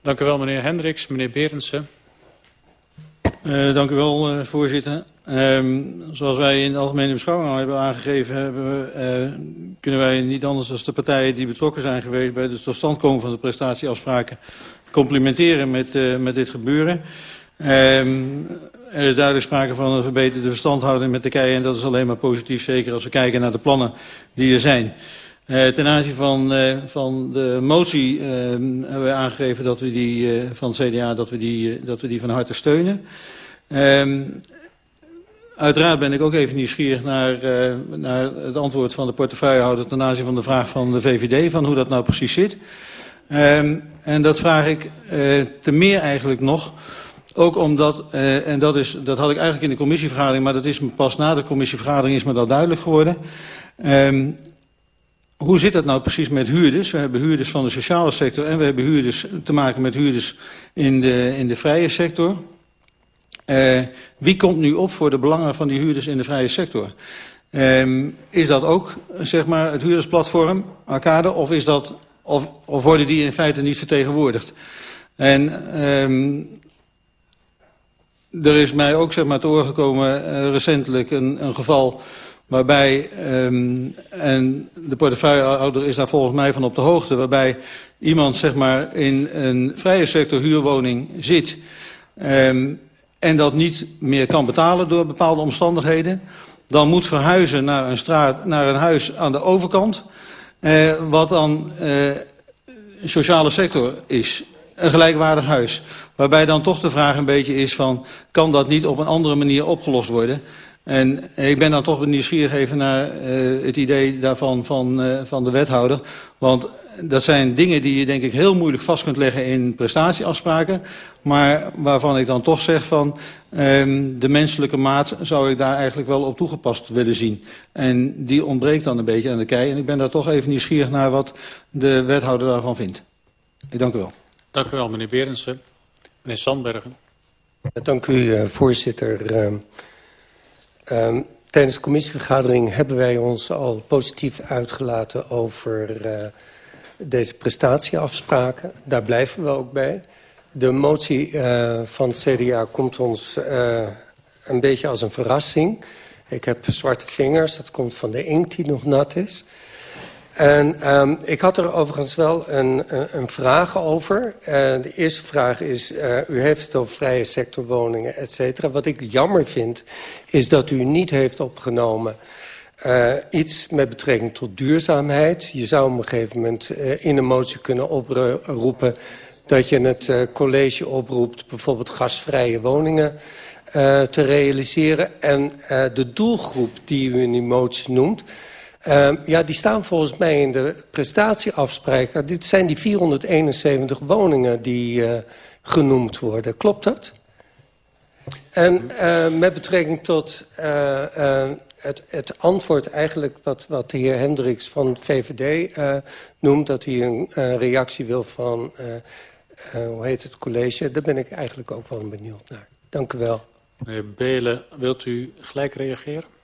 Dank u wel, meneer Hendricks. Meneer Berendsen. Uh, dank u wel, uh, voorzitter. Um, zoals wij in de algemene beschouwing al hebben aangegeven... Hebben we, uh, kunnen wij niet anders dan de partijen die betrokken zijn geweest... bij de totstandkoming van de prestatieafspraken complimenteren met, met dit gebeuren. Um, er is duidelijk sprake van een verbeterde verstandhouding met KEI en dat is alleen maar positief, zeker als we kijken naar de plannen die er zijn. Uh, ten aanzien van, uh, van de motie uh, hebben we aangegeven dat we die, van CDA dat we die, dat we die van harte steunen. Um, uiteraard ben ik ook even nieuwsgierig naar, naar het antwoord van de portefeuillehouder ten aanzien van de vraag van de VVD, van hoe dat nou precies zit. Um, en dat vraag ik te meer eigenlijk nog, ook omdat, en dat, is, dat had ik eigenlijk in de commissievergadering, maar dat is pas na de commissievergadering is me dat duidelijk geworden. Um, hoe zit dat nou precies met huurders? We hebben huurders van de sociale sector en we hebben huurders te maken met huurders in de, in de vrije sector. Uh, wie komt nu op voor de belangen van die huurders in de vrije sector? Um, is dat ook zeg maar, het huurdersplatform, Arcade, of is dat of, worden die in feite niet vertegenwoordigd? En um, er is mij ook zeg maar, te oor gekomen uh, recentelijk een, een geval waarbij, um, en de portefeuillehouder is daar volgens mij van op de hoogte, waarbij iemand zeg maar, in een vrije sector huurwoning zit um, en dat niet meer kan betalen door bepaalde omstandigheden, dan moet verhuizen naar een, straat, naar een huis aan de overkant... Uh, wat dan uh, sociale sector is. Een gelijkwaardig huis. Waarbij dan toch de vraag een beetje is van... kan dat niet op een andere manier opgelost worden? En ik ben dan toch nieuwsgierig even naar uh, het idee daarvan van, uh, van de wethouder. Want dat zijn dingen die je denk ik heel moeilijk vast kunt leggen in prestatieafspraken. Maar waarvan ik dan toch zeg van um, de menselijke maat zou ik daar eigenlijk wel op toegepast willen zien. En die ontbreekt dan een beetje aan de kei. En ik ben daar toch even nieuwsgierig naar wat de wethouder daarvan vindt. Ik dank u wel. Dank u wel, meneer Berendsen. Meneer Sandbergen. Dank u, uh, voorzitter. Uh, tijdens de commissievergadering hebben wij ons al positief uitgelaten over uh, deze prestatieafspraken. Daar blijven we ook bij. De motie uh, van het CDA komt ons uh, een beetje als een verrassing. Ik heb zwarte vingers, dat komt van de inkt die nog nat is. En um, ik had er overigens wel een, een vraag over. Uh, de eerste vraag is, uh, u heeft het over vrije sectorwoningen, et cetera. Wat ik jammer vind, is dat u niet heeft opgenomen... Uh, iets met betrekking tot duurzaamheid. Je zou op een gegeven moment in een motie kunnen oproepen... dat je het college oproept bijvoorbeeld gasvrije woningen te realiseren. En de doelgroep die u in die motie noemt... Uh, ja, die staan volgens mij in de prestatieafspraken. Dit zijn die 471 woningen die uh, genoemd worden. Klopt dat? En uh, met betrekking tot uh, het, het antwoord eigenlijk wat, wat de heer Hendricks van VVD noemt... dat hij een reactie wil van, hoe heet het, college... daar ben ik eigenlijk ook wel benieuwd naar. Dank u wel. Meneer Belen, wilt u gelijk reageren?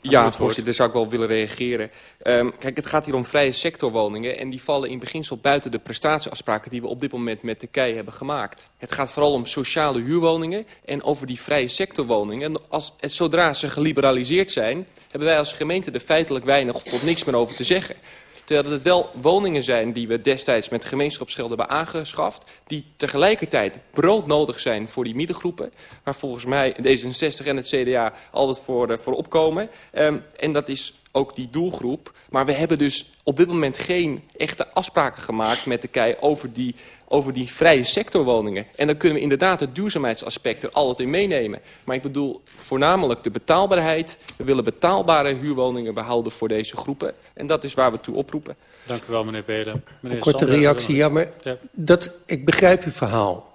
Ja, voorzitter, zou ik wel willen reageren. Um, kijk, het gaat hier om vrije sectorwoningen... en die vallen in beginsel buiten de prestatieafspraken... die we op dit moment met de KEI hebben gemaakt. Het gaat vooral om sociale huurwoningen... en over die vrije sectorwoningen. Als, zodra ze geliberaliseerd zijn... hebben wij als gemeente er feitelijk weinig of tot niks meer over te zeggen... Terwijl het wel woningen zijn die we destijds met gemeenschapsgeld hebben aangeschaft. Die tegelijkertijd broodnodig zijn voor die middengroepen. Waar volgens mij D66 en het CDA altijd voor, uh, voor opkomen. Um, en dat is ook die doelgroep. Maar we hebben dus op dit moment geen echte afspraken gemaakt met de KEI over die, over die vrije sectorwoningen. En dan kunnen we inderdaad het duurzaamheidsaspect er altijd in meenemen. Maar ik bedoel voornamelijk de betaalbaarheid. We willen betaalbare huurwoningen behouden voor deze groepen. En dat is waar we toe oproepen. Dank u wel, meneer Beden. Meneer Een korte Sander, reactie. Ja, maar ja. Dat, ik begrijp uw verhaal.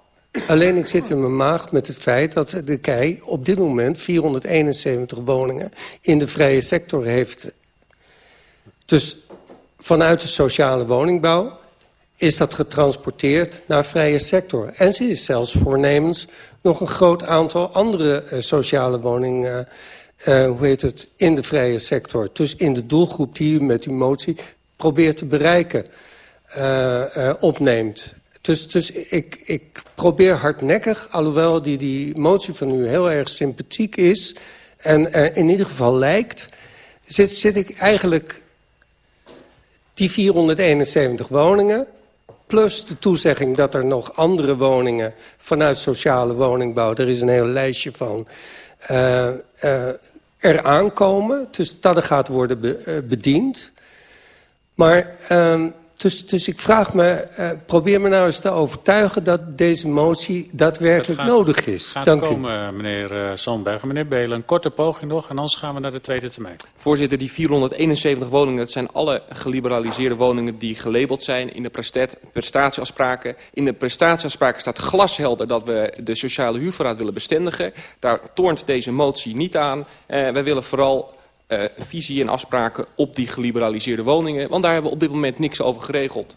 Alleen ik zit in mijn maag met het feit dat de KEI op dit moment 471 woningen in de vrije sector heeft. Dus vanuit de sociale woningbouw is dat getransporteerd naar vrije sector. En ze is zelfs voornemens nog een groot aantal andere uh, sociale woningen... Uh, hoe heet het, in de vrije sector. Dus in de doelgroep die u met uw motie probeert te bereiken, opneemt. Dus, dus ik, ik probeer hardnekkig, alhoewel die, die motie van u heel erg sympathiek is... en in ieder geval lijkt, zit, zit ik eigenlijk die 471 woningen... plus de toezegging dat er nog andere woningen vanuit sociale woningbouw... er is een heel lijstje van... Uh, uh, er aankomen, dus dat er gaat worden be, uh, bediend. Maar uh, dus, dus ik vraag me, uh, probeer me nou eens te overtuigen dat deze motie daadwerkelijk gaat, nodig is. gaat Dank komen, u. meneer uh. Meneer Belen, een korte poging nog en anders gaan we naar de tweede termijn. Voorzitter, die 471 woningen, dat zijn alle geliberaliseerde woningen die gelabeld zijn in de prestatieafspraken. In de prestatieafspraken staat glashelder dat we de sociale huurverraad willen bestendigen. Daar toont deze motie niet aan. Uh, wij willen vooral uh, visie en afspraken op die geliberaliseerde woningen. Want daar hebben we op dit moment niks over geregeld.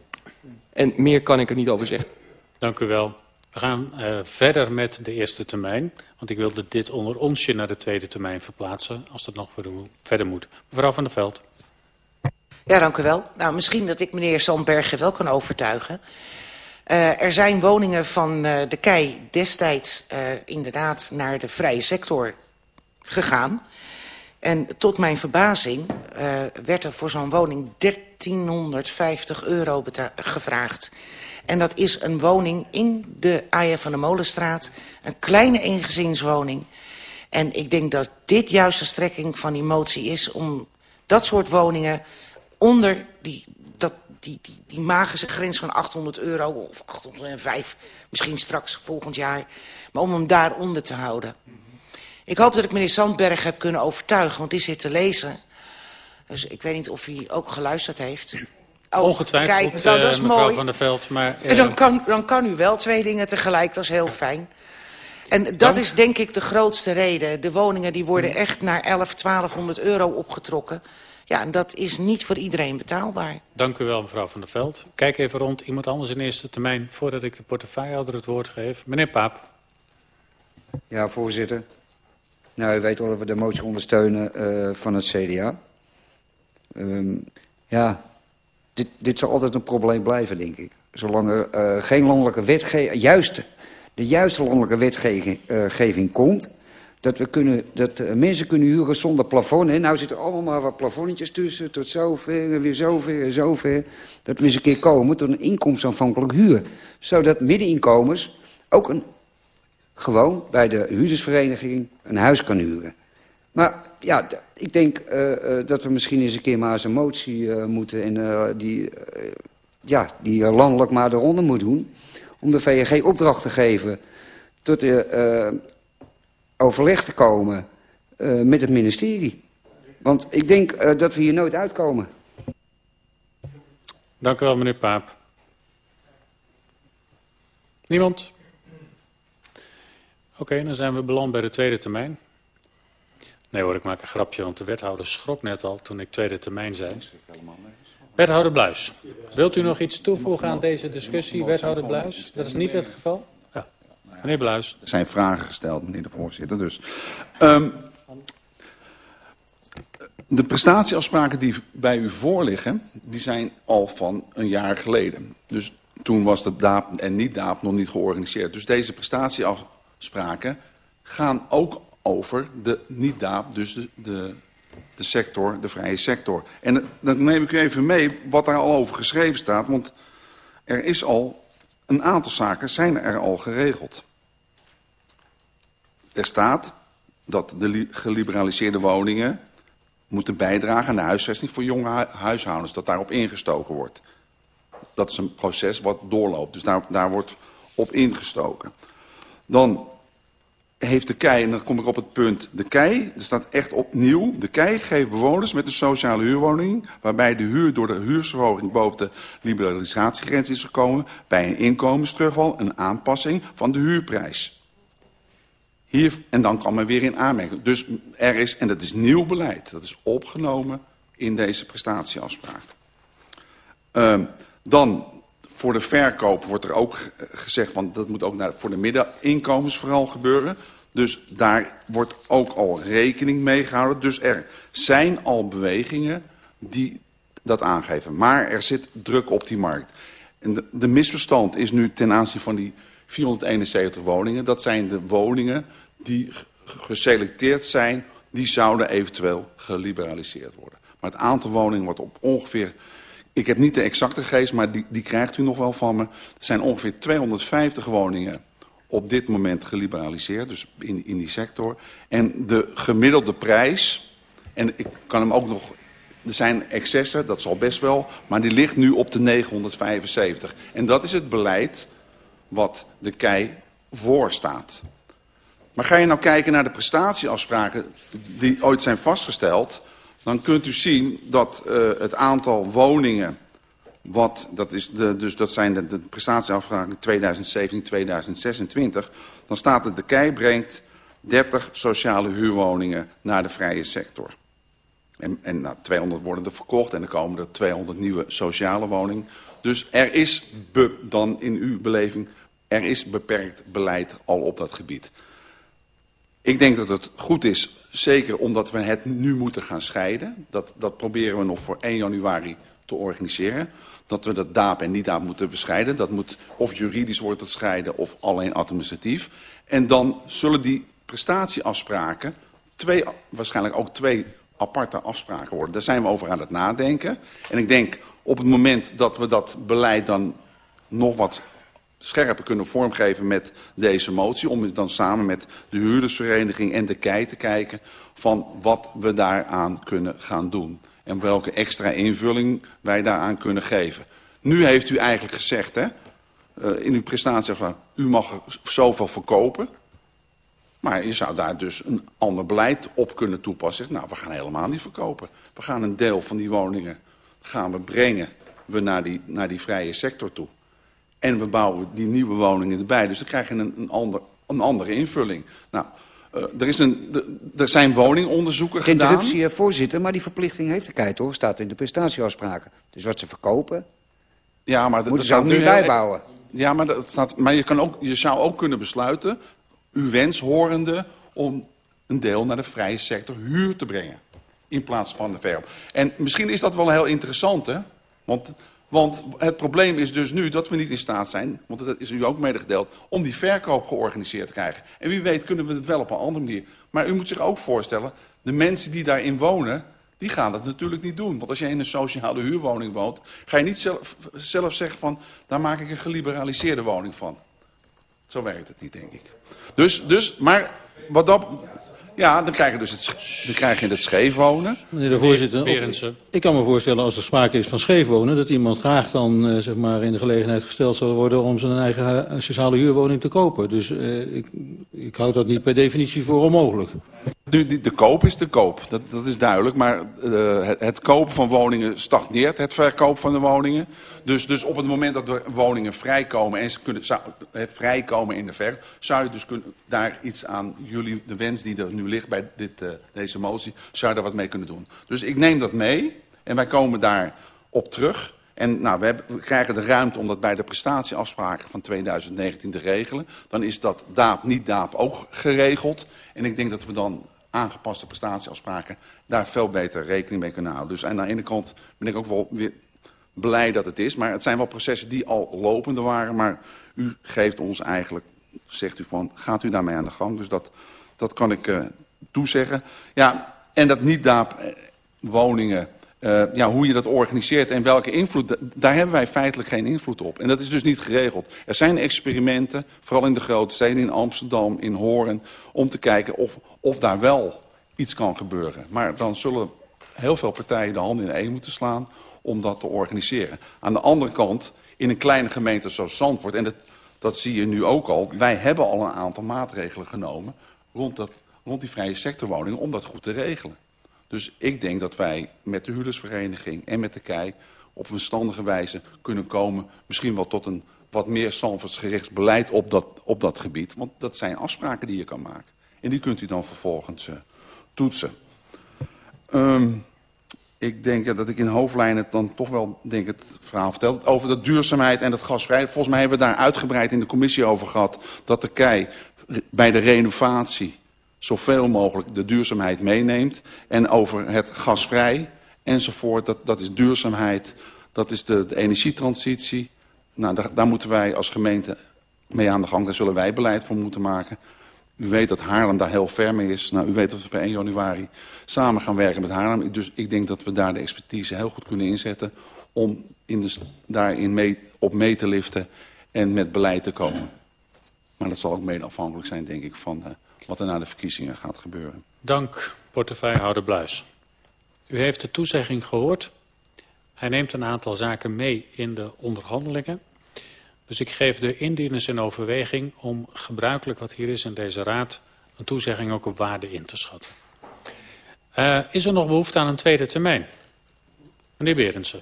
En meer kan ik er niet over zeggen. Dank u wel. We gaan uh, verder met de eerste termijn. Want ik wilde dit onder onsje naar de tweede termijn verplaatsen. Als dat nog verder moet. Mevrouw van der Veld. Ja, dank u wel. Nou, misschien dat ik meneer Sandbergen wel kan overtuigen. Uh, er zijn woningen van uh, de KEI destijds uh, inderdaad naar de vrije sector gegaan. En tot mijn verbazing uh, werd er voor zo'n woning 1350 euro gevraagd. En dat is een woning in de Aya van de Molenstraat. Een kleine eengezinswoning. En ik denk dat dit juist de strekking van die motie is... om dat soort woningen onder die, dat, die, die magische grens van 800 euro... of 805, misschien straks volgend jaar... maar om hem daaronder te houden. Ik hoop dat ik meneer Sandberg heb kunnen overtuigen, want die zit te lezen. Dus ik weet niet of hij ook geluisterd heeft. Oh, Ongetwijfeld, kijk, nou, dat is uh, mevrouw mooi. van der Veld. Maar, uh... dan, kan, dan kan u wel twee dingen tegelijk, dat is heel fijn. En dat Dank. is denk ik de grootste reden. De woningen die worden echt naar 11, 1200 euro opgetrokken. Ja, en dat is niet voor iedereen betaalbaar. Dank u wel, mevrouw Van der Veld. Kijk even rond. Iemand anders in eerste termijn voordat ik de portefeuillehouder het woord geef. Meneer Paap. Ja, voorzitter. Nou, u weet wel dat we de motie ondersteunen uh, van het CDA. Um, ja, dit, dit zal altijd een probleem blijven, denk ik. Zolang er uh, geen landelijke wetgeving, juist de juiste landelijke wetgeving uh, komt... dat, we kunnen, dat mensen kunnen huren zonder plafond. Hè. Nou zitten allemaal maar wat plafonnetjes tussen, tot zover weer zover en zover. Dat we eens een keer komen tot een inkomensafhankelijk huur. Zodat middeninkomens ook een, gewoon bij de huurdersvereniging een huis kan huren. Maar ja, ik denk uh, uh, dat we misschien eens een keer maar eens een motie uh, moeten... en die, ja, die landelijk maar de ronde moet doen... om de VNG opdracht te geven tot de overleg te komen met het ministerie. Want ik denk dat we hier nooit uitkomen. Dank u wel, meneer Paap. Niemand? Oké, okay, dan zijn we beland bij de tweede termijn. Nee hoor, ik maak een grapje, want de wethouder schrok net al toen ik tweede termijn zei. Wethouder Bluis, wilt u nog iets toevoegen aan deze discussie, wethouder Bluis? Dat is niet het geval? Ja. Meneer Bluis. Er zijn vragen gesteld, meneer de voorzitter. Dus, um, de prestatieafspraken die bij u voorliggen, die zijn al van een jaar geleden. Dus toen was de DAAP en niet-DAAP nog niet georganiseerd. Dus deze prestatieafspraken gaan ook over de niet-DAAP, dus de, de, de sector, de vrije sector. En dan neem ik u even mee wat daar al over geschreven staat, want er is al een aantal zaken zijn er al geregeld. Er staat dat de geliberaliseerde woningen moeten bijdragen aan de huisvesting voor jonge huishoudens, dat daarop ingestoken wordt. Dat is een proces wat doorloopt, dus daar, daar wordt op ingestoken. Dan heeft de KEI, en dan kom ik op het punt, de KEI, er staat echt opnieuw, de KEI geeft bewoners met een sociale huurwoning, waarbij de huur door de huursverhoging boven de liberalisatiegrens is gekomen, bij een inkomensterugval een aanpassing van de huurprijs. Hier, en dan kan men weer in aanmerking. Dus er is, en dat is nieuw beleid, dat is opgenomen in deze prestatieafspraak. Um, dan voor de verkoop wordt er ook gezegd, want dat moet ook naar, voor de middeninkomens vooral gebeuren. Dus daar wordt ook al rekening mee gehouden. Dus er zijn al bewegingen die dat aangeven. Maar er zit druk op die markt. En de, de misverstand is nu ten aanzien van die 471 woningen. Dat zijn de woningen die geselecteerd zijn. Die zouden eventueel geliberaliseerd worden. Maar het aantal woningen wordt op ongeveer ik heb niet de exacte gegevens, maar die, die krijgt u nog wel van me. Er zijn ongeveer 250 woningen op dit moment geliberaliseerd, dus in, in die sector. En de gemiddelde prijs, en ik kan hem ook nog... Er zijn excessen, dat zal best wel, maar die ligt nu op de 975. En dat is het beleid wat de KEI voorstaat. Maar ga je nou kijken naar de prestatieafspraken die ooit zijn vastgesteld dan kunt u zien dat uh, het aantal woningen, wat, dat, is de, dus dat zijn de, de prestatieafvragen 2017-2026, dan staat het de KEI brengt 30 sociale huurwoningen naar de vrije sector. En, en nou, 200 worden er verkocht en er komen er 200 nieuwe sociale woningen. Dus er is, dan in uw beleving, er is beperkt beleid al op dat gebied. Ik denk dat het goed is, zeker omdat we het nu moeten gaan scheiden. Dat, dat proberen we nog voor 1 januari te organiseren. Dat we dat DAAP en niet-DAAP moeten bescheiden. Dat moet of juridisch wordt het scheiden of alleen administratief. En dan zullen die prestatieafspraken twee, waarschijnlijk ook twee aparte afspraken worden. Daar zijn we over aan het nadenken. En ik denk op het moment dat we dat beleid dan nog wat scherper kunnen vormgeven met deze motie. Om dan samen met de huurdersvereniging en de KEI te kijken van wat we daaraan kunnen gaan doen. En welke extra invulling wij daaraan kunnen geven. Nu heeft u eigenlijk gezegd, hè, eh, in uw prestatie, u mag zoveel verkopen. Maar je zou daar dus een ander beleid op kunnen toepassen. Nou, we gaan helemaal niet verkopen. We gaan een deel van die woningen gaan we brengen we naar die, naar die vrije sector toe. En we bouwen die nieuwe woningen erbij. Dus dan krijg je een, een, ander, een andere invulling. Nou, Uh, er, is een, er zijn woningonderzoeken Geen gedaan. interruptie, voorzitter, maar die verplichting heeft de KEI toch? Staat in de prestatieafspraken. Dus wat ze verkopen, ja, maar moeten ze ook nu bijbouwen. Ja, maar, dat staat, maar je, kan ook, je zou ook kunnen besluiten, uw wens horende, om een deel naar de vrije sector huur te brengen. In plaats van de verkoop. En misschien is dat wel heel interessant, hè? Want, want het probleem is dus nu dat we niet in staat zijn, want dat is u ook medegedeeld, om die verkoop georganiseerd te krijgen. En wie weet kunnen we het wel op een andere manier. Maar u moet zich ook voorstellen, de mensen die daarin wonen, die gaan dat natuurlijk niet doen. Want als je in een sociale huurwoning woont, ga je niet zelf, zelf zeggen van, daar maak ik een geliberaliseerde woning van. Zo werkt het niet, denk ik. Dus, dus maar wat dat... Ja, dan krijg je dus het, dan krijg je het scheef wonen. Meneer de voorzitter, op, ik kan me voorstellen als er sprake is van scheef wonen... dat iemand graag dan uh, zeg maar in de gelegenheid gesteld zal worden... om zijn eigen sociale huurwoning te kopen. Dus uh, ik, ik houd dat niet per definitie voor onmogelijk. De, de, koop is de koop, dat, dat is duidelijk. Maar uh, het, kopen van woningen stagneert, het verkoop van de woningen. Dus, dus op het moment dat er woningen vrijkomen en ze kunnen zou, het vrijkomen in de ver, zou je dus kunnen, daar iets aan jullie, de wens die er nu ligt bij dit, uh, deze motie, zou je daar wat mee kunnen doen. Dus ik neem dat mee en wij komen daar op terug. En nou, we, hebben, krijgen de ruimte om dat bij de prestatieafspraken van 2019 te regelen. Dan is dat DAAP, niet DAAP ook geregeld. En ik denk dat we dan aangepaste prestatieafspraken daar veel beter rekening mee kunnen houden. Dus aan de ene kant ben ik ook wel weer blij dat het is. Maar het zijn wel processen die al lopende waren. Maar u geeft ons eigenlijk, zegt u van, gaat u daarmee aan de gang. Dus dat, dat kan ik uh, toezeggen. Ja, en dat niet-DAAP eh, woningen... Uh, ja, hoe je dat organiseert en welke invloed, daar hebben wij feitelijk geen invloed op. En dat is dus niet geregeld. Er zijn experimenten, vooral in de grote steden, in Amsterdam, in Hoorn, om te kijken of, of daar wel iets kan gebeuren. Maar dan zullen heel veel partijen de handen in één moeten slaan om dat te organiseren. Aan de andere kant, in een kleine gemeente zoals Zandvoort, en dat, dat zie je nu ook al, wij hebben al een aantal maatregelen genomen rond, dat, rond die vrije sectorwoningen om dat goed te regelen. Dus ik denk dat wij met de huurdersvereniging en met de KEI op een verstandige wijze kunnen komen, misschien wel tot een wat meer Zandvoortsgericht beleid op dat, op dat gebied. Want dat zijn afspraken die je kan maken. En die kunt u dan vervolgens uh, toetsen. Um, ik denk dat ik in hoofdlijnen dan toch wel denk het verhaal vertel. Over de duurzaamheid en het gasvrij. Volgens mij hebben we daar uitgebreid in de commissie over gehad. Dat de KEI bij de renovatie zoveel mogelijk de duurzaamheid meeneemt. En over het gasvrij enzovoort. Dat, dat is duurzaamheid. Dat is de, de energietransitie. Nou, daar, daar moeten wij als gemeente mee aan de gang. Daar zullen wij beleid voor moeten maken. U weet dat Haarlem daar heel ver mee is. Nou, u weet dat we per 1 januari samen gaan werken met Haarlem. Dus ik denk dat we daar de expertise heel goed kunnen inzetten... om in de, daarin mee, op mee te liften en met beleid te komen. Maar dat zal ook mede afhankelijk zijn, denk ik, van uh, wat er na de verkiezingen gaat gebeuren. Dank, portefeuillehouder Bluis. U heeft de toezegging gehoord. Hij neemt een aantal zaken mee in de onderhandelingen. Dus ik geef de indieners in overweging om gebruikelijk wat hier is in deze raad... een toezegging ook op waarde in te schatten. Uh, is er nog behoefte aan een tweede termijn? Meneer Berendsen.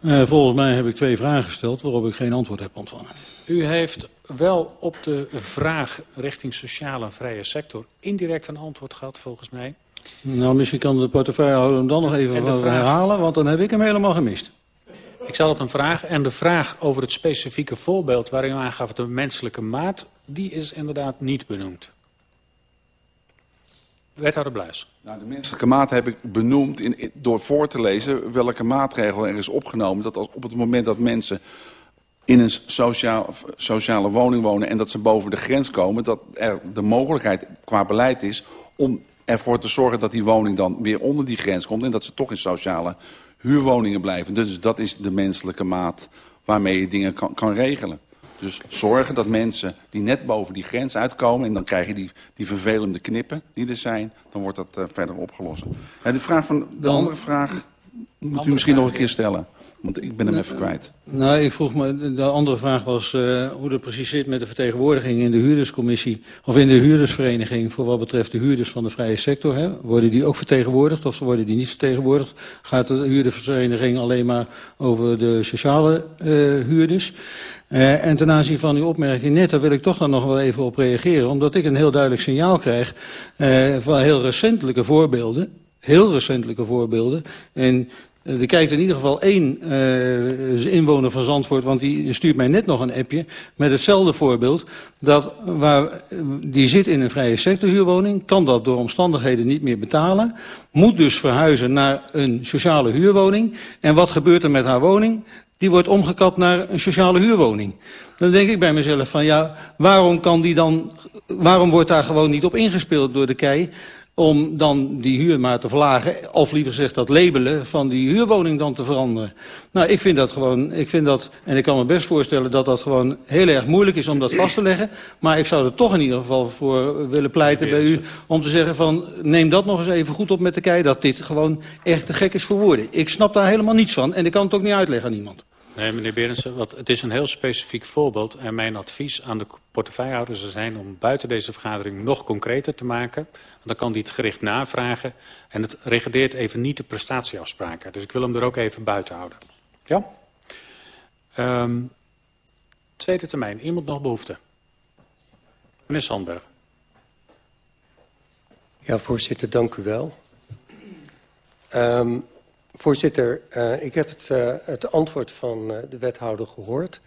Uh, volgens mij heb ik twee vragen gesteld waarop ik geen antwoord heb ontvangen. U heeft wel op de vraag richting sociale en vrije sector indirect een antwoord gehad volgens mij. Nou, misschien kan de portefeuillehouder hem dan nog even vraag... herhalen, want dan heb ik hem helemaal gemist. Ik zal het een vraag. En de vraag over het specifieke voorbeeld waarin u aangaf de menselijke maat, die is inderdaad niet benoemd. Wethouder Bluis. Nou, de menselijke maat heb ik benoemd in, door voor te lezen welke maatregel er is opgenomen. Dat als op het moment dat mensen in een sociaal, sociale woning wonen en dat ze boven de grens komen, dat er de mogelijkheid qua beleid is om ervoor te zorgen dat die woning dan weer onder die grens komt en dat ze toch in sociale huurwoningen blijven. Dus dat is de menselijke maat waarmee je dingen kan, kan regelen. Dus zorgen dat mensen die net boven die grens uitkomen... en dan krijg je die, die vervelende knippen die er zijn... dan wordt dat uh, verder opgelost. En de, vraag van, de andere vraag moet u misschien nog een keer stellen. Want ik ben hem even kwijt. Nou, ik vroeg me, de andere vraag was uh, hoe het precies zit met de vertegenwoordiging in de huurderscommissie, of in de huurdersvereniging voor wat betreft de huurders van de vrije sector. Hè? Worden die ook vertegenwoordigd of worden die niet vertegenwoordigd? Gaat de huurdersvereniging alleen maar over de sociale uh, huurders? Uh, en ten aanzien van uw opmerking net, daar wil ik toch dan nog wel even op reageren, omdat ik een heel duidelijk signaal krijg van heel recentelijke voorbeelden heel recentelijke voorbeelden. En er kijkt in ieder geval één uh, inwoner van Zandvoort, want die stuurt mij net nog een appje met hetzelfde voorbeeld. Dat waar, die zit in een vrije sectorhuurwoning, kan dat door omstandigheden niet meer betalen, moet dus verhuizen naar een sociale huurwoning. En wat gebeurt er met haar woning? Die wordt omgekapt naar een sociale huurwoning. Dan denk ik bij mezelf van ja, waarom kan die dan, waarom wordt daar gewoon niet op ingespeeld door de KEI? Om dan die huur maar te verlagen, of liever gezegd dat labelen van die huurwoning dan te veranderen. Nou, ik vind dat gewoon, ik vind dat, en ik kan me best voorstellen dat dat gewoon heel erg moeilijk is om dat vast te leggen, maar ik zou er toch in ieder geval voor willen pleiten bij u, om te zeggen van, neem dat nog eens even goed op met de kei, dat dit gewoon echt te gek is voor woorden. Ik snap daar helemaal niets van en ik kan het ook niet uitleggen aan iemand. Nee, meneer Berensen, wat, het is een heel specifiek voorbeeld. En mijn advies aan de portefeuillehouders zou zijn om buiten deze vergadering nog concreter te maken. Want dan kan die het gericht navragen. En het regedeert even niet de prestatieafspraken. Dus ik wil hem er ook even buiten houden. Ja? Um, tweede termijn. Iemand nog behoefte? Meneer Sandberg. Ja, voorzitter, dank u wel. Um, Voorzitter, uh, ik heb het, uh, het antwoord van uh, de wethouder gehoord.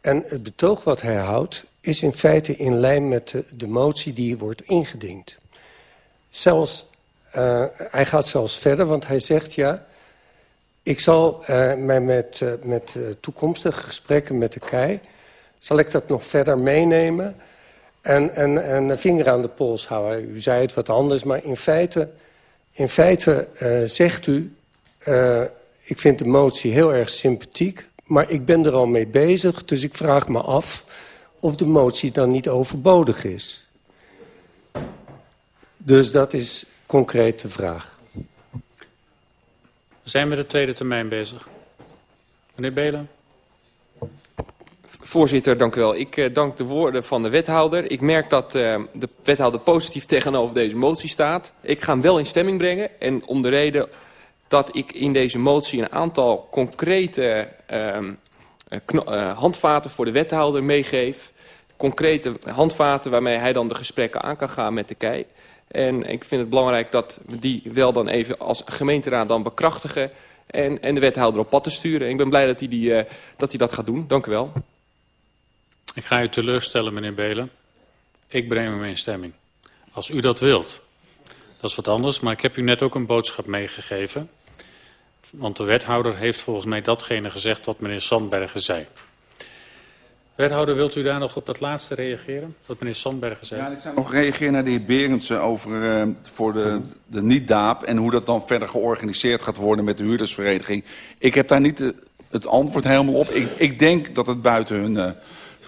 En het betoog wat hij houdt is in feite in lijn met de, motie die wordt ingediend. Zelfs, hij gaat zelfs verder, want hij zegt ja... ik zal mij met, met toekomstige gesprekken met de KEI... zal ik dat nog verder meenemen en, en, en vinger aan de pols houden. U zei het wat anders, maar in feite, in feite zegt u uh, ik vind de motie heel erg sympathiek, maar ik ben er al mee bezig. Dus ik vraag me af of de motie dan niet overbodig is. Dus dat is concreet de vraag. We zijn met de tweede termijn bezig. Meneer Belen. Voorzitter, dank u wel. Ik uh, dank de woorden van de wethouder. Ik merk dat uh, de wethouder positief tegenover deze motie staat. Ik ga hem wel in stemming brengen. En om de reden dat ik in deze motie een aantal concrete uh, handvaten voor de wethouder meegeef. Concrete handvaten waarmee hij dan de gesprekken aan kan gaan met de KEI. En ik vind het belangrijk dat we die wel dan even als gemeenteraad dan bekrachtigen. En, en de wethouder op pad te sturen. En ik ben blij dat hij, die, uh, dat, hij dat gaat doen. Dank u wel. Ik ga u teleurstellen, meneer Belen. Ik breng hem in stemming. Als u dat wilt. Dat is wat anders, maar ik heb u net ook een boodschap meegegeven. Want de wethouder heeft volgens mij datgene gezegd wat meneer Sandbergen zei. Wethouder, wilt u daar nog op dat laatste reageren? Wat meneer Sandbergen zei. Ja, ik zou nog reageren naar de heer Berendsen over uh, voor de, de niet-daap... en hoe dat dan verder georganiseerd gaat worden met de huurdersvereniging. Ik heb daar niet de, het antwoord helemaal op. Ik, ik denk dat het buiten hun... Uh,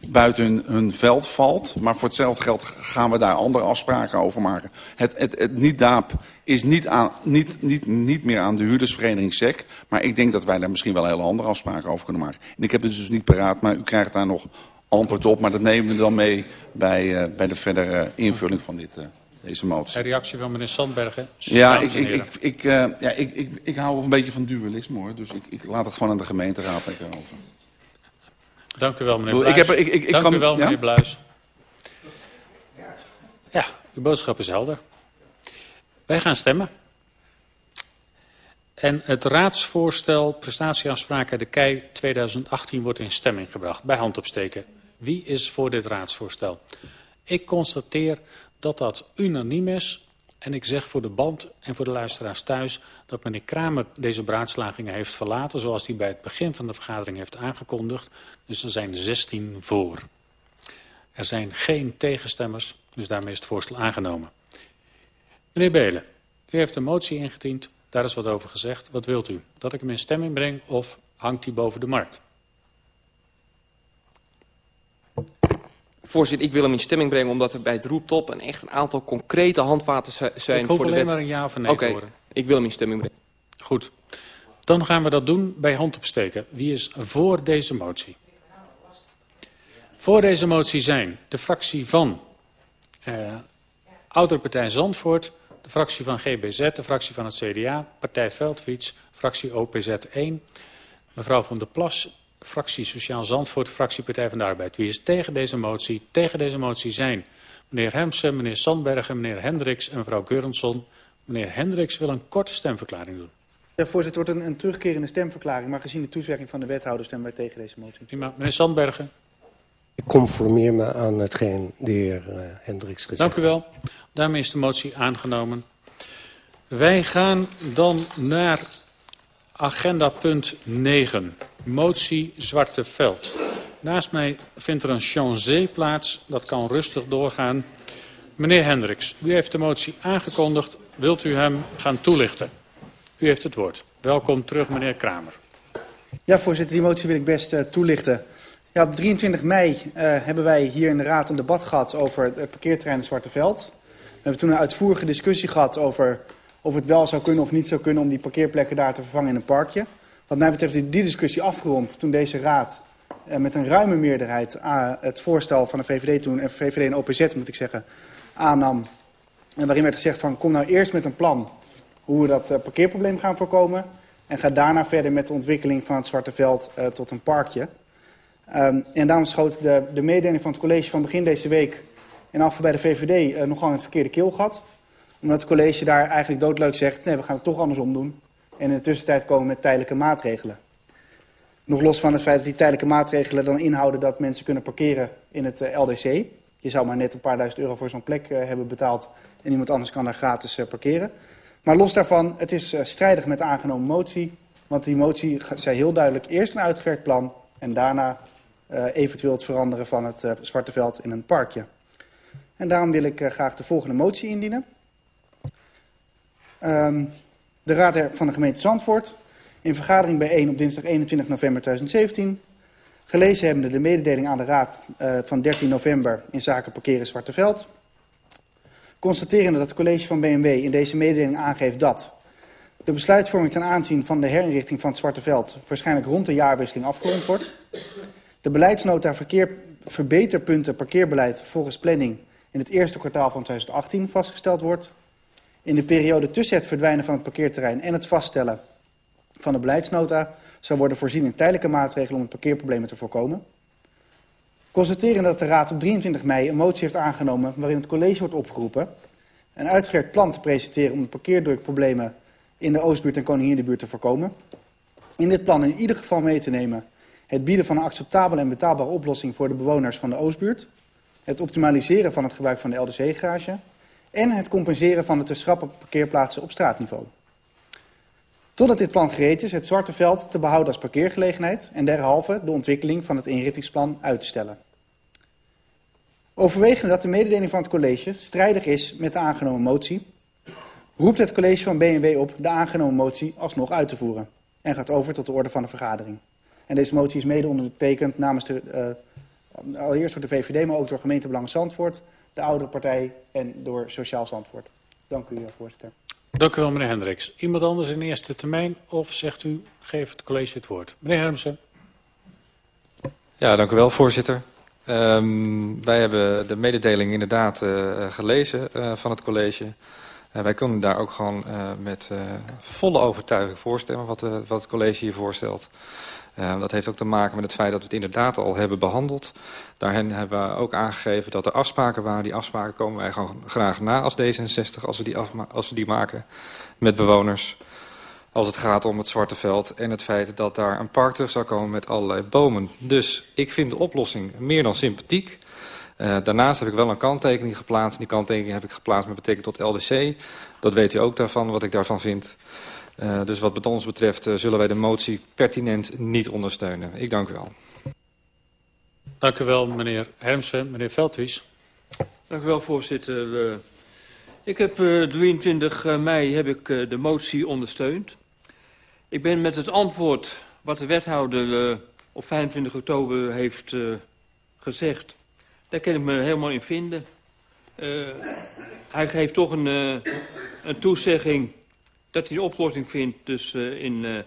buiten hun, hun, veld valt. Maar voor hetzelfde geld gaan we daar andere afspraken over maken. Het, het, het niet-daap is niet, aan, niet, niet, niet meer aan de huurdersvereniging SEC. Maar ik denk dat wij daar misschien wel hele andere afspraken over kunnen maken. En ik heb het dus niet paraat, maar u krijgt daar nog antwoord op. Maar dat nemen we dan mee bij, uh, bij de verdere invulling van dit, uh, deze motie. Een reactie van meneer Sandbergen. Ja, ik, ik, ik, ik, uh, ja ik, ik, ik hou een beetje van dualisme hoor. Dus ik, ik laat het gewoon aan de gemeenteraad lekker over. Dank u wel, meneer Bluis. Ik heb, ik, ik, Dank kan, u wel, meneer ja? Bluis. Ja, uw boodschap is helder. Wij gaan stemmen. En het raadsvoorstel prestatieafspraken de KEI 2018 wordt in stemming gebracht. Bij hand opsteken. Wie is voor dit raadsvoorstel? Ik constateer dat dat unaniem is. En ik zeg voor de band en voor de luisteraars thuis dat meneer Kramer deze beraadslagingen heeft verlaten zoals hij bij het begin van de vergadering heeft aangekondigd. Dus er zijn 16 voor. Er zijn geen tegenstemmers, dus daarmee is het voorstel aangenomen. Meneer Belen, u heeft een motie ingediend, daar is wat over gezegd. Wat wilt u? Dat ik hem in stemming breng of hangt hij boven de markt? Voorzitter, ik wil hem in stemming brengen omdat er bij het roeptop een echt een aantal concrete handvaten zijn. Ik hoef voor alleen de maar een ja of nee okay, te horen. ik wil hem in stemming brengen. Goed. Dan gaan we dat doen bij hand opsteken. Wie is voor deze motie? Voor deze motie zijn de fractie van uh, Oudere Partij Zandvoort, de fractie van GBZ, de fractie van het CDA, Partij Veldfiets, fractie OPZ 1, mevrouw van der Plas, fractie Sociaal Zandvoort, fractie Partij van de Arbeid. Wie is tegen deze motie? Tegen deze motie zijn meneer Hemsen, meneer Sandbergen, meneer Hendricks en mevrouw Keurensson. Meneer Hendricks wil een korte stemverklaring doen. Ja, voorzitter, het wordt een, een terugkerende stemverklaring, maar gezien de toezegging van de wethouder stemmen wij tegen deze motie. Prima. Meneer Sandbergen. Ik conformeer me aan hetgeen de heer uh, Hendricks gezegd Dank u wel. Daarmee is de motie aangenomen. Wij gaan dan naar agenda punt 9. Motie Zwarte Veld. Naast mij vindt er een chancé plaats. Dat kan rustig doorgaan. Meneer Hendricks, u heeft de motie aangekondigd. Wilt u hem gaan toelichten? U heeft het woord. Welkom terug, meneer Kramer. Ja, voorzitter, die motie wil ik best uh, toelichten. Ja, op 23 mei uh, hebben wij hier in de Raad een debat gehad over het parkeerterrein Zwarte Veld. We hebben toen een uitvoerige discussie gehad over of het wel zou kunnen of niet zou kunnen om die parkeerplekken daar te vervangen in een parkje. Wat mij betreft is die discussie afgerond toen deze Raad uh, met een ruime meerderheid uh, het voorstel van de VVD toen, en VVD en OPZ moet ik zeggen, aannam. En waarin werd gezegd van kom nou eerst met een plan hoe we dat uh, parkeerprobleem gaan voorkomen. En ga daarna verder met de ontwikkeling van het Zwarte Veld uh, tot een parkje. Um, en daarom schoot de, de mededeling van het college van begin deze week... en af bij de VVD nogal in het verkeerde keelgat. Omdat het college daar eigenlijk doodleuk zegt... nee, we gaan het toch andersom doen. En in de tussentijd komen met tijdelijke maatregelen. Nog los van het feit dat die tijdelijke maatregelen dan inhouden... dat mensen kunnen parkeren in het uh, LDC. Je zou maar net een paar duizend euro voor zo'n plek uh, hebben betaald... en iemand anders kan daar gratis uh, parkeren. Maar los daarvan, het is strijdig met de aangenomen motie. Want die motie zei heel duidelijk eerst een uitgewerkt plan... en daarna eventueel het veranderen van het Zwarte Veld in een parkje. En daarom wil ik graag de volgende motie indienen. Um, de Raad van de gemeente Zandvoort, in vergadering bijeen op dinsdag 21 november 2017... gelezen hebbende de mededeling aan de Raad van 13 november in zaken parkeren Zwarte Veld... constaterende dat het college van BMW in deze mededeling aangeeft dat... de besluitvorming ten aanzien van de herinrichting van het Zwarte Veld... waarschijnlijk rond de jaarwisseling afgerond wordt... De beleidsnota verkeer, verbeterpunten parkeerbeleid volgens planning in het eerste kwartaal van 2018 vastgesteld wordt. In de periode tussen het verdwijnen van het parkeerterrein en het vaststellen van de beleidsnota zal worden voorzien in tijdelijke maatregelen om het parkeerproblemen te voorkomen. Constateren dat de Raad op 23 mei een motie heeft aangenomen waarin het college wordt opgeroepen een uitgewerkt plan te presenteren om de parkeerdrukproblemen in de Oostbuurt en Koninginnebuurt te voorkomen. In dit plan in ieder geval mee te nemen het bieden van een acceptabele en betaalbare oplossing voor de bewoners van de Oostbuurt, het optimaliseren van het gebruik van de LDC-garage en het compenseren van de te schrappen parkeerplaatsen op straatniveau. Totdat dit plan gereed is, het Zwarte Veld te behouden als parkeergelegenheid en derhalve de ontwikkeling van het inrichtingsplan uit te stellen. Overwegende dat de mededeling van het college strijdig is met de aangenomen motie, roept het college van BNW op de aangenomen motie alsnog uit te voeren en gaat over tot de orde van de vergadering. En deze motie is mede ondertekend namens de, uh, allereerst door de VVD, maar ook door gemeentebelang Zandvoort, de oudere partij en door Sociaal Zandvoort. Dank u, voorzitter. Dank u wel, meneer Hendricks. Iemand anders in eerste termijn of zegt u, geef het college het woord. Meneer Hermsen. Ja, dank u wel, voorzitter. Um, wij hebben de mededeling inderdaad uh, gelezen uh, van het college. Wij kunnen daar ook gewoon met volle overtuiging voorstemmen wat, wat het college hier voorstelt. Dat heeft ook te maken met het feit dat we het inderdaad al hebben behandeld. Daarin hebben we ook aangegeven dat er afspraken waren. Die afspraken komen wij gewoon graag na als D66, als we die, als we die maken met bewoners. Als het gaat om het Zwarte Veld en het feit dat daar een park terug zou komen met allerlei bomen. Dus ik vind de oplossing meer dan sympathiek. Uh, daarnaast heb ik wel een kanttekening geplaatst. Die kanttekening heb ik geplaatst met betrekking tot LDC. Dat weet u ook daarvan, wat ik daarvan vind. Uh, dus wat ons betreft uh, zullen wij de motie pertinent niet ondersteunen. Ik dank u wel. Dank u wel, meneer Hermsen. Meneer Veldwies. Dank u wel, voorzitter. Uh, ik heb 23 mei heb ik de motie ondersteund. Ik ben met het antwoord wat de wethouder op 25 oktober heeft gezegd... daar kan ik me helemaal in vinden. hij geeft toch een, een toezegging dat hij een oplossing vindt dus uh, in, uh,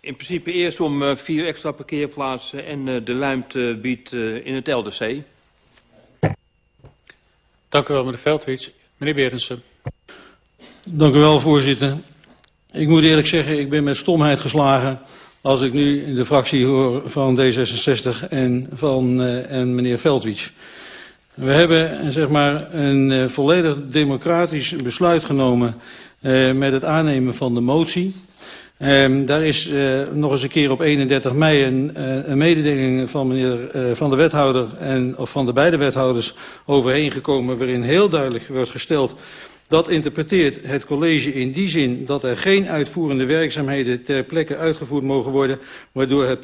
in principe eerst om uh, vier extra parkeerplaatsen en uh, de luimte biedt uh, in het LDC. Dank u wel, meneer Veldwits. Meneer Berensen. Dank u wel, voorzitter. Ik moet eerlijk zeggen, ik ben met stomheid geslagen als ik nu de fractie hoor van D66 en van uh, en meneer Veldwits. We hebben zeg maar, een uh, volledig democratisch besluit genomen uh, met het aannemen van de motie. Um, daar is uh, nog eens een keer op 31 mei een, uh, een mededeling van, meneer, uh, van de wethouder en, of van de beide wethouders overheen gekomen waarin heel duidelijk wordt gesteld dat interpreteert het college in die zin dat er geen uitvoerende werkzaamheden ter plekke uitgevoerd mogen worden waardoor het